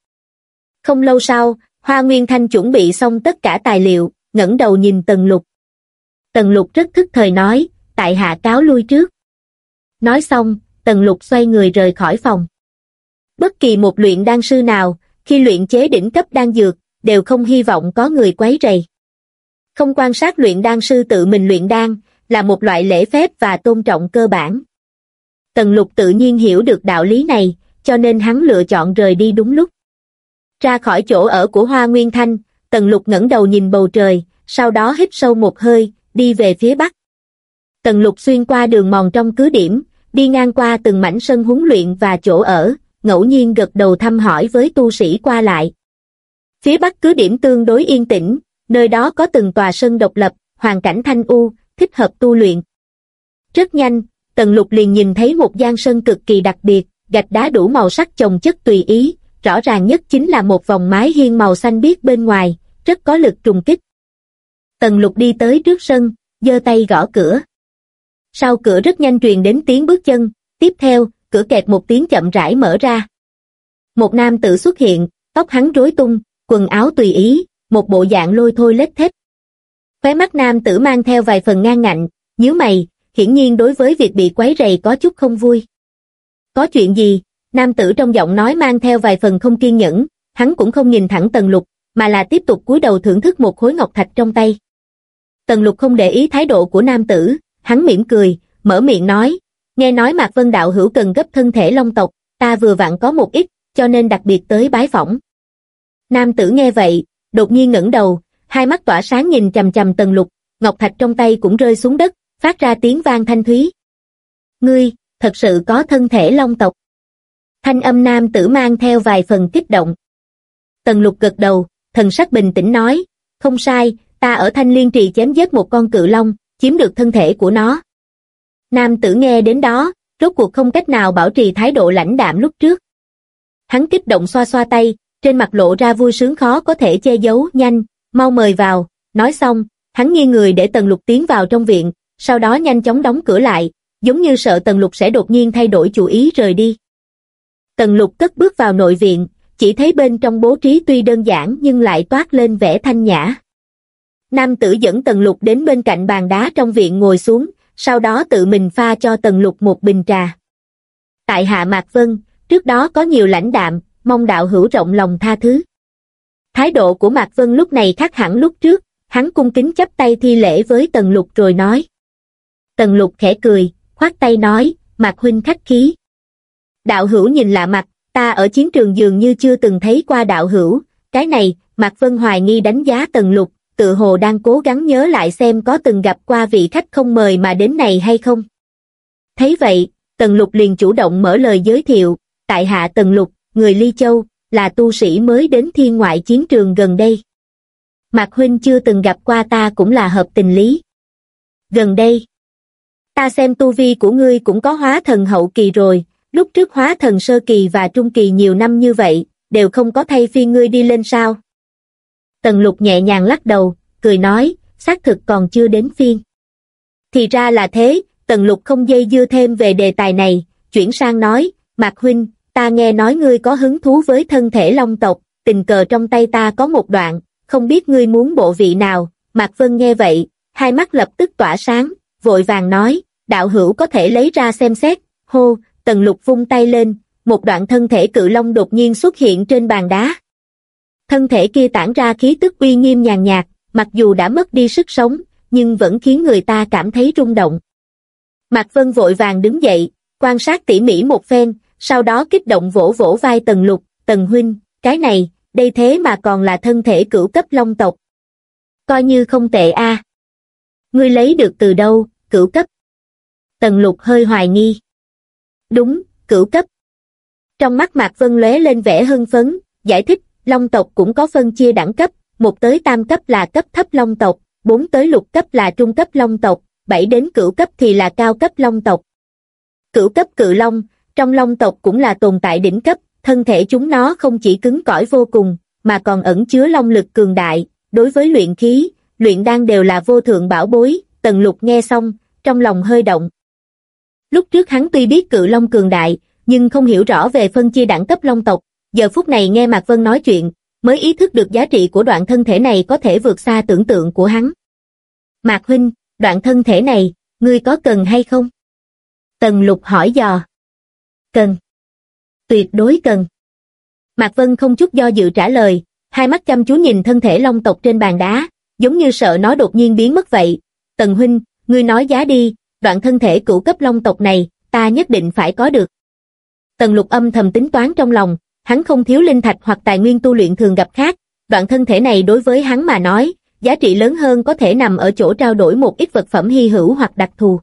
Speaker 1: Không lâu sau, Hoa Nguyên Thanh chuẩn bị xong tất cả tài liệu, ngẩng đầu nhìn Tần Lục. Tần Lục rất thức thời nói, tại hạ cáo lui trước. Nói xong, Tần Lục xoay người rời khỏi phòng. Bất kỳ một luyện đan sư nào, khi luyện chế đỉnh cấp đan dược, đều không hy vọng có người quấy rầy. Không quan sát luyện đan sư tự mình luyện đan, là một loại lễ phép và tôn trọng cơ bản. Tần lục tự nhiên hiểu được đạo lý này, cho nên hắn lựa chọn rời đi đúng lúc. Ra khỏi chỗ ở của Hoa Nguyên Thanh, Tần lục ngẩng đầu nhìn bầu trời, sau đó hít sâu một hơi, đi về phía bắc. Tần lục xuyên qua đường mòn trong cứ điểm, đi ngang qua từng mảnh sân huấn luyện và chỗ ở, ngẫu nhiên gật đầu thăm hỏi với tu sĩ qua lại. Phía bắc cứ điểm tương đối yên tĩnh, nơi đó có từng tòa sân độc lập, hoàn cảnh thanh u, thích hợp tu luyện. Rất nhanh, Tần Lục liền nhìn thấy một gian sân cực kỳ đặc biệt, gạch đá đủ màu sắc chồng chất tùy ý, rõ ràng nhất chính là một vòng mái hiên màu xanh biếc bên ngoài, rất có lực trùng kích. Tần Lục đi tới trước sân, giơ tay gõ cửa. Sau cửa rất nhanh truyền đến tiếng bước chân, tiếp theo, cửa kẹt một tiếng chậm rãi mở ra. Một nam tử xuất hiện, tóc hắn rối tung, quần áo tùy ý, một bộ dạng lôi thôi lết thết. Khóe mắt nam tử mang theo vài phần ngang ngạnh, nhíu mày, hiển nhiên đối với việc bị quấy rầy có chút không vui. Có chuyện gì? Nam tử trong giọng nói mang theo vài phần không kiên nhẫn, hắn cũng không nhìn thẳng Tần Lục, mà là tiếp tục cúi đầu thưởng thức một khối ngọc thạch trong tay. Tần Lục không để ý thái độ của nam tử, hắn mỉm cười, mở miệng nói, nghe nói Mạc Vân Đạo hữu cần gấp thân thể long tộc, ta vừa vặn có một ít, cho nên đặc biệt tới bái phỏng. Nam tử nghe vậy, đột nhiên ngẩng đầu, hai mắt tỏa sáng nhìn chầm chầm Tần Lục, ngọc thạch trong tay cũng rơi xuống đất, phát ra tiếng vang thanh thúy. Ngươi, thật sự có thân thể long tộc. Thanh âm nam tử mang theo vài phần kích động. Tần lục gật đầu, thần sắc bình tĩnh nói, không sai, ta ở thanh liên trì chém giết một con cự long, chiếm được thân thể của nó. Nam tử nghe đến đó, rốt cuộc không cách nào bảo trì thái độ lãnh đạm lúc trước. Hắn kích động xoa xoa tay, trên mặt lộ ra vui sướng khó có thể che giấu, nhanh, mau mời vào, nói xong, hắn nghiêng người để tần lục tiến vào trong viện, sau đó nhanh chóng đóng cửa lại, giống như sợ Tần Lục sẽ đột nhiên thay đổi chủ ý rời đi. Tần Lục cất bước vào nội viện, chỉ thấy bên trong bố trí tuy đơn giản nhưng lại toát lên vẻ thanh nhã. Nam tử dẫn Tần Lục đến bên cạnh bàn đá trong viện ngồi xuống, sau đó tự mình pha cho Tần Lục một bình trà. Tại Hạ Mạc Vân, trước đó có nhiều lãnh đạm, mong đạo hữu rộng lòng tha thứ. Thái độ của Mạc Vân lúc này khác hẳn lúc trước, hắn cung kính chấp tay thi lễ với Tần Lục rồi nói. Tần lục khẽ cười, khoát tay nói, Mạc huynh khách khí. Đạo hữu nhìn lạ mặt, ta ở chiến trường dường như chưa từng thấy qua đạo hữu, cái này, Mạc Vân hoài nghi đánh giá tần lục, tự hồ đang cố gắng nhớ lại xem có từng gặp qua vị khách không mời mà đến này hay không. Thấy vậy, tần lục liền chủ động mở lời giới thiệu, tại hạ tần lục, người Ly Châu, là tu sĩ mới đến thiên ngoại chiến trường gần đây. Mạc Huynh chưa từng gặp qua ta cũng là hợp tình lý. Gần đây, ta xem tu vi của ngươi cũng có hóa thần hậu kỳ rồi, lúc trước hóa thần sơ kỳ và trung kỳ nhiều năm như vậy, đều không có thay phi ngươi đi lên sao. Tần lục nhẹ nhàng lắc đầu, cười nói, xác thực còn chưa đến phiên. Thì ra là thế, tần lục không dây dưa thêm về đề tài này, chuyển sang nói, Mạc Huynh, ta nghe nói ngươi có hứng thú với thân thể long tộc, tình cờ trong tay ta có một đoạn, không biết ngươi muốn bộ vị nào, Mạc Vân nghe vậy, hai mắt lập tức tỏa sáng, vội vàng nói, đạo hữu có thể lấy ra xem xét, hô, tần lục vung tay lên, một đoạn thân thể cự long đột nhiên xuất hiện trên bàn đá. Thân thể kia tản ra khí tức uy nghiêm nhàn nhạt, mặc dù đã mất đi sức sống, nhưng vẫn khiến người ta cảm thấy rung động. Mạc Vân vội vàng đứng dậy, quan sát tỉ mỉ một phen, sau đó kích động vỗ vỗ vai Tần Lục, Tần Huynh, cái này, đây thế mà còn là thân thể cửu cấp long tộc. Coi như không tệ a. Ngươi lấy được từ đâu, cửu cấp. Tần lục hơi hoài nghi. Đúng, cửu cấp. Trong mắt Mạc Vân lóe lên vẻ hưng phấn, giải thích, long tộc cũng có phân chia đẳng cấp, một tới tam cấp là cấp thấp long tộc, bốn tới lục cấp là trung cấp long tộc, bảy đến cửu cấp thì là cao cấp long tộc. Cửu cấp cự long, trong long tộc cũng là tồn tại đỉnh cấp, thân thể chúng nó không chỉ cứng cỏi vô cùng, mà còn ẩn chứa long lực cường đại, đối với luyện khí, luyện đan đều là vô thượng bảo bối, tần lục nghe xong, trong lòng hơi động. Lúc trước hắn tuy biết cự long cường đại, nhưng không hiểu rõ về phân chia đẳng cấp long tộc, giờ phút này nghe Mạc Vân nói chuyện, mới ý thức được giá trị của đoạn thân thể này có thể vượt xa tưởng tượng của hắn. Mạc Huynh, đoạn thân thể này, ngươi có cần hay không? Tần lục hỏi dò. Cần. Tuyệt đối cần. Mạc Vân không chút do dự trả lời, hai mắt chăm chú nhìn thân thể long tộc trên bàn đá, giống như sợ nó đột nhiên biến mất vậy. Tần Huynh, ngươi nói giá đi, đoạn thân thể cửu cấp long tộc này, ta nhất định phải có được. Tần lục âm thầm tính toán trong lòng, hắn không thiếu linh thạch hoặc tài nguyên tu luyện thường gặp khác, đoạn thân thể này đối với hắn mà nói, giá trị lớn hơn có thể nằm ở chỗ trao đổi một ít vật phẩm hy hữu hoặc đặc thù.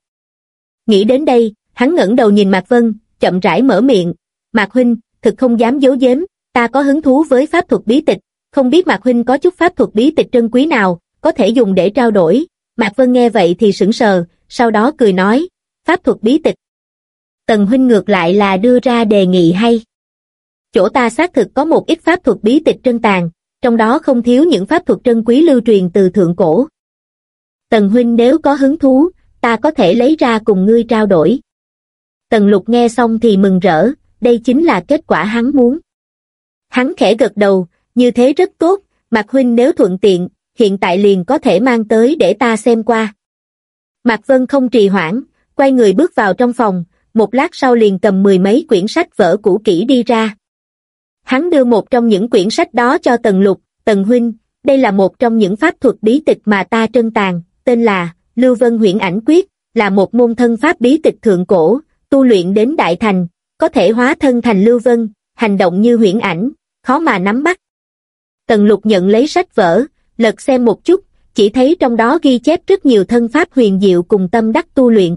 Speaker 1: Nghĩ đến đây, hắn ngẩng đầu nhìn Mạc Vân, chậm rãi mở miệng, Mạc Huynh, thực không dám giấu giếm, ta có hứng thú với pháp thuật bí tịch, không biết Mạc Huynh có chút pháp thuật bí tịch trân quý nào, có thể dùng để trao đổi. Mạc Vân nghe vậy thì sững sờ, sau đó cười nói, pháp thuật bí tịch. Tần Huynh ngược lại là đưa ra đề nghị hay. Chỗ ta xác thực có một ít pháp thuật bí tịch trân tàng, trong đó không thiếu những pháp thuật trân quý lưu truyền từ thượng cổ. Tần Huynh nếu có hứng thú, ta có thể lấy ra cùng ngươi trao đổi. Tần Lục nghe xong thì mừng rỡ, đây chính là kết quả hắn muốn. Hắn khẽ gật đầu, như thế rất tốt, Mạc Huynh nếu thuận tiện, hiện tại liền có thể mang tới để ta xem qua. Mạc Vân không trì hoãn, quay người bước vào trong phòng, một lát sau liền cầm mười mấy quyển sách vở cũ kỹ đi ra. Hắn đưa một trong những quyển sách đó cho Tần Lục, Tần Huynh, đây là một trong những pháp thuật bí tịch mà ta trân tàng, tên là Lưu Vân Huyễn Ảnh Quyết, là một môn thân pháp bí tịch thượng cổ, tu luyện đến đại thành, có thể hóa thân thành Lưu Vân, hành động như huyễn ảnh, khó mà nắm bắt. Tần Lục nhận lấy sách vở, lật xem một chút, chỉ thấy trong đó ghi chép rất nhiều thân pháp huyền diệu cùng tâm đắc tu luyện.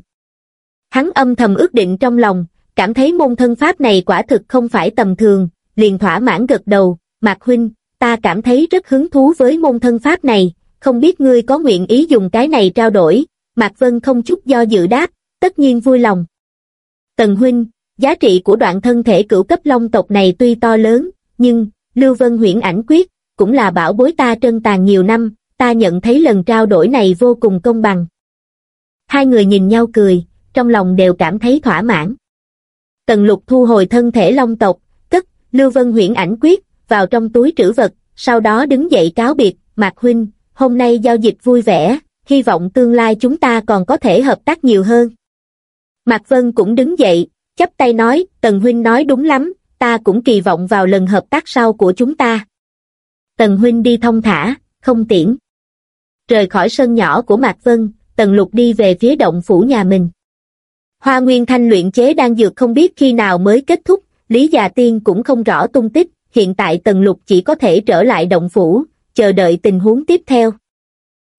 Speaker 1: Hắn âm thầm ước định trong lòng, cảm thấy môn thân pháp này quả thực không phải tầm thường, liền thỏa mãn gật đầu, Mạc Huynh, ta cảm thấy rất hứng thú với môn thân pháp này, không biết ngươi có nguyện ý dùng cái này trao đổi, Mạc Vân không chút do dự đáp, tất nhiên vui lòng. Tần Huynh, giá trị của đoạn thân thể cửu cấp long tộc này tuy to lớn, nhưng, Lưu Vân huyễn ảnh quyết, cũng là bảo bối ta trân tàn nhiều năm, ta nhận thấy lần trao đổi này vô cùng công bằng. Hai người nhìn nhau cười, trong lòng đều cảm thấy thỏa mãn. Tần lục thu hồi thân thể long tộc, Lưu Vân huyễn ảnh quyết, vào trong túi trữ vật, sau đó đứng dậy cáo biệt, Mạc Huynh, hôm nay giao dịch vui vẻ, hy vọng tương lai chúng ta còn có thể hợp tác nhiều hơn. Mạc Vân cũng đứng dậy, chấp tay nói, Tần Huynh nói đúng lắm, ta cũng kỳ vọng vào lần hợp tác sau của chúng ta. Tần Huynh đi thông thả, không tiễn. Rời khỏi sân nhỏ của Mạc Vân, Tần Lục đi về phía động phủ nhà mình. Hoa Nguyên Thanh luyện chế đang dược không biết khi nào mới kết thúc, Lý Già Tiên cũng không rõ tung tích, hiện tại Tần Lục chỉ có thể trở lại động phủ, chờ đợi tình huống tiếp theo.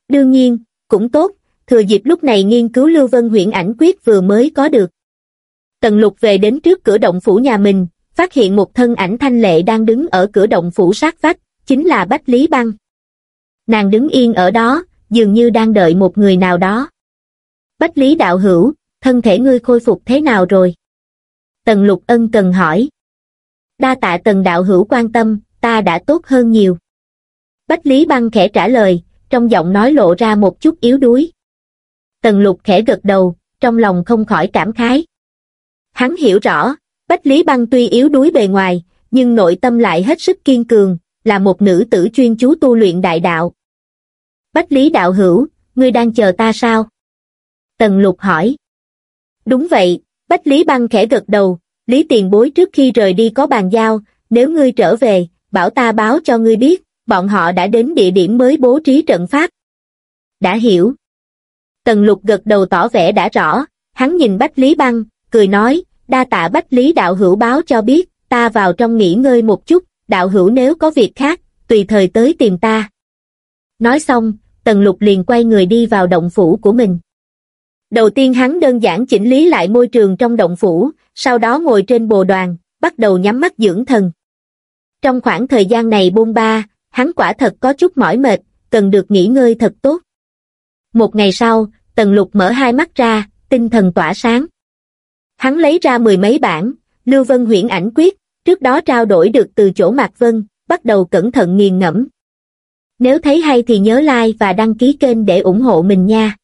Speaker 1: Đương nhiên, cũng tốt, thừa dịp lúc này nghiên cứu Lưu Vân huyện ảnh quyết vừa mới có được. Tần Lục về đến trước cửa động phủ nhà mình, phát hiện một thân ảnh thanh lệ đang đứng ở cửa động phủ sát vách, chính là Bách Lý Băng. Nàng đứng yên ở đó, dường như đang đợi một người nào đó. Bách Lý đạo hữu, thân thể ngươi khôi phục thế nào rồi? Tần Lục ân cần hỏi. Đa tạ tần đạo hữu quan tâm, ta đã tốt hơn nhiều. Bách Lý Băng khẽ trả lời, trong giọng nói lộ ra một chút yếu đuối. Tần Lục khẽ gật đầu, trong lòng không khỏi cảm khái. Hắn hiểu rõ, Bách Lý Băng tuy yếu đuối bề ngoài, nhưng nội tâm lại hết sức kiên cường, là một nữ tử chuyên chú tu luyện đại đạo. Bách Lý đạo hữu, ngươi đang chờ ta sao? Tần Lục hỏi. Đúng vậy, Bách Lý Băng khẽ gật đầu, Lý tiền bối trước khi rời đi có bàn giao, nếu ngươi trở về, bảo ta báo cho ngươi biết, bọn họ đã đến địa điểm mới bố trí trận pháp. Đã hiểu. Tần lục gật đầu tỏ vẻ đã rõ, hắn nhìn Bách Lý Băng, cười nói, đa tạ Bách Lý đạo hữu báo cho biết, ta vào trong nghỉ ngơi một chút, đạo hữu nếu có việc khác, tùy thời tới tìm ta. Nói xong, Tần Lục liền quay người đi vào động phủ của mình. Đầu tiên hắn đơn giản chỉnh lý lại môi trường trong động phủ, sau đó ngồi trên bồ đoàn, bắt đầu nhắm mắt dưỡng thần. Trong khoảng thời gian này bôn ba, hắn quả thật có chút mỏi mệt, cần được nghỉ ngơi thật tốt. Một ngày sau, Tần Lục mở hai mắt ra, tinh thần tỏa sáng. Hắn lấy ra mười mấy bản, Lưu Vân huyễn ảnh quyết, trước đó trao đổi được từ chỗ Mạc Vân, bắt đầu cẩn thận nghiền ngẫm. Nếu thấy hay thì nhớ like và đăng ký kênh để ủng hộ mình nha.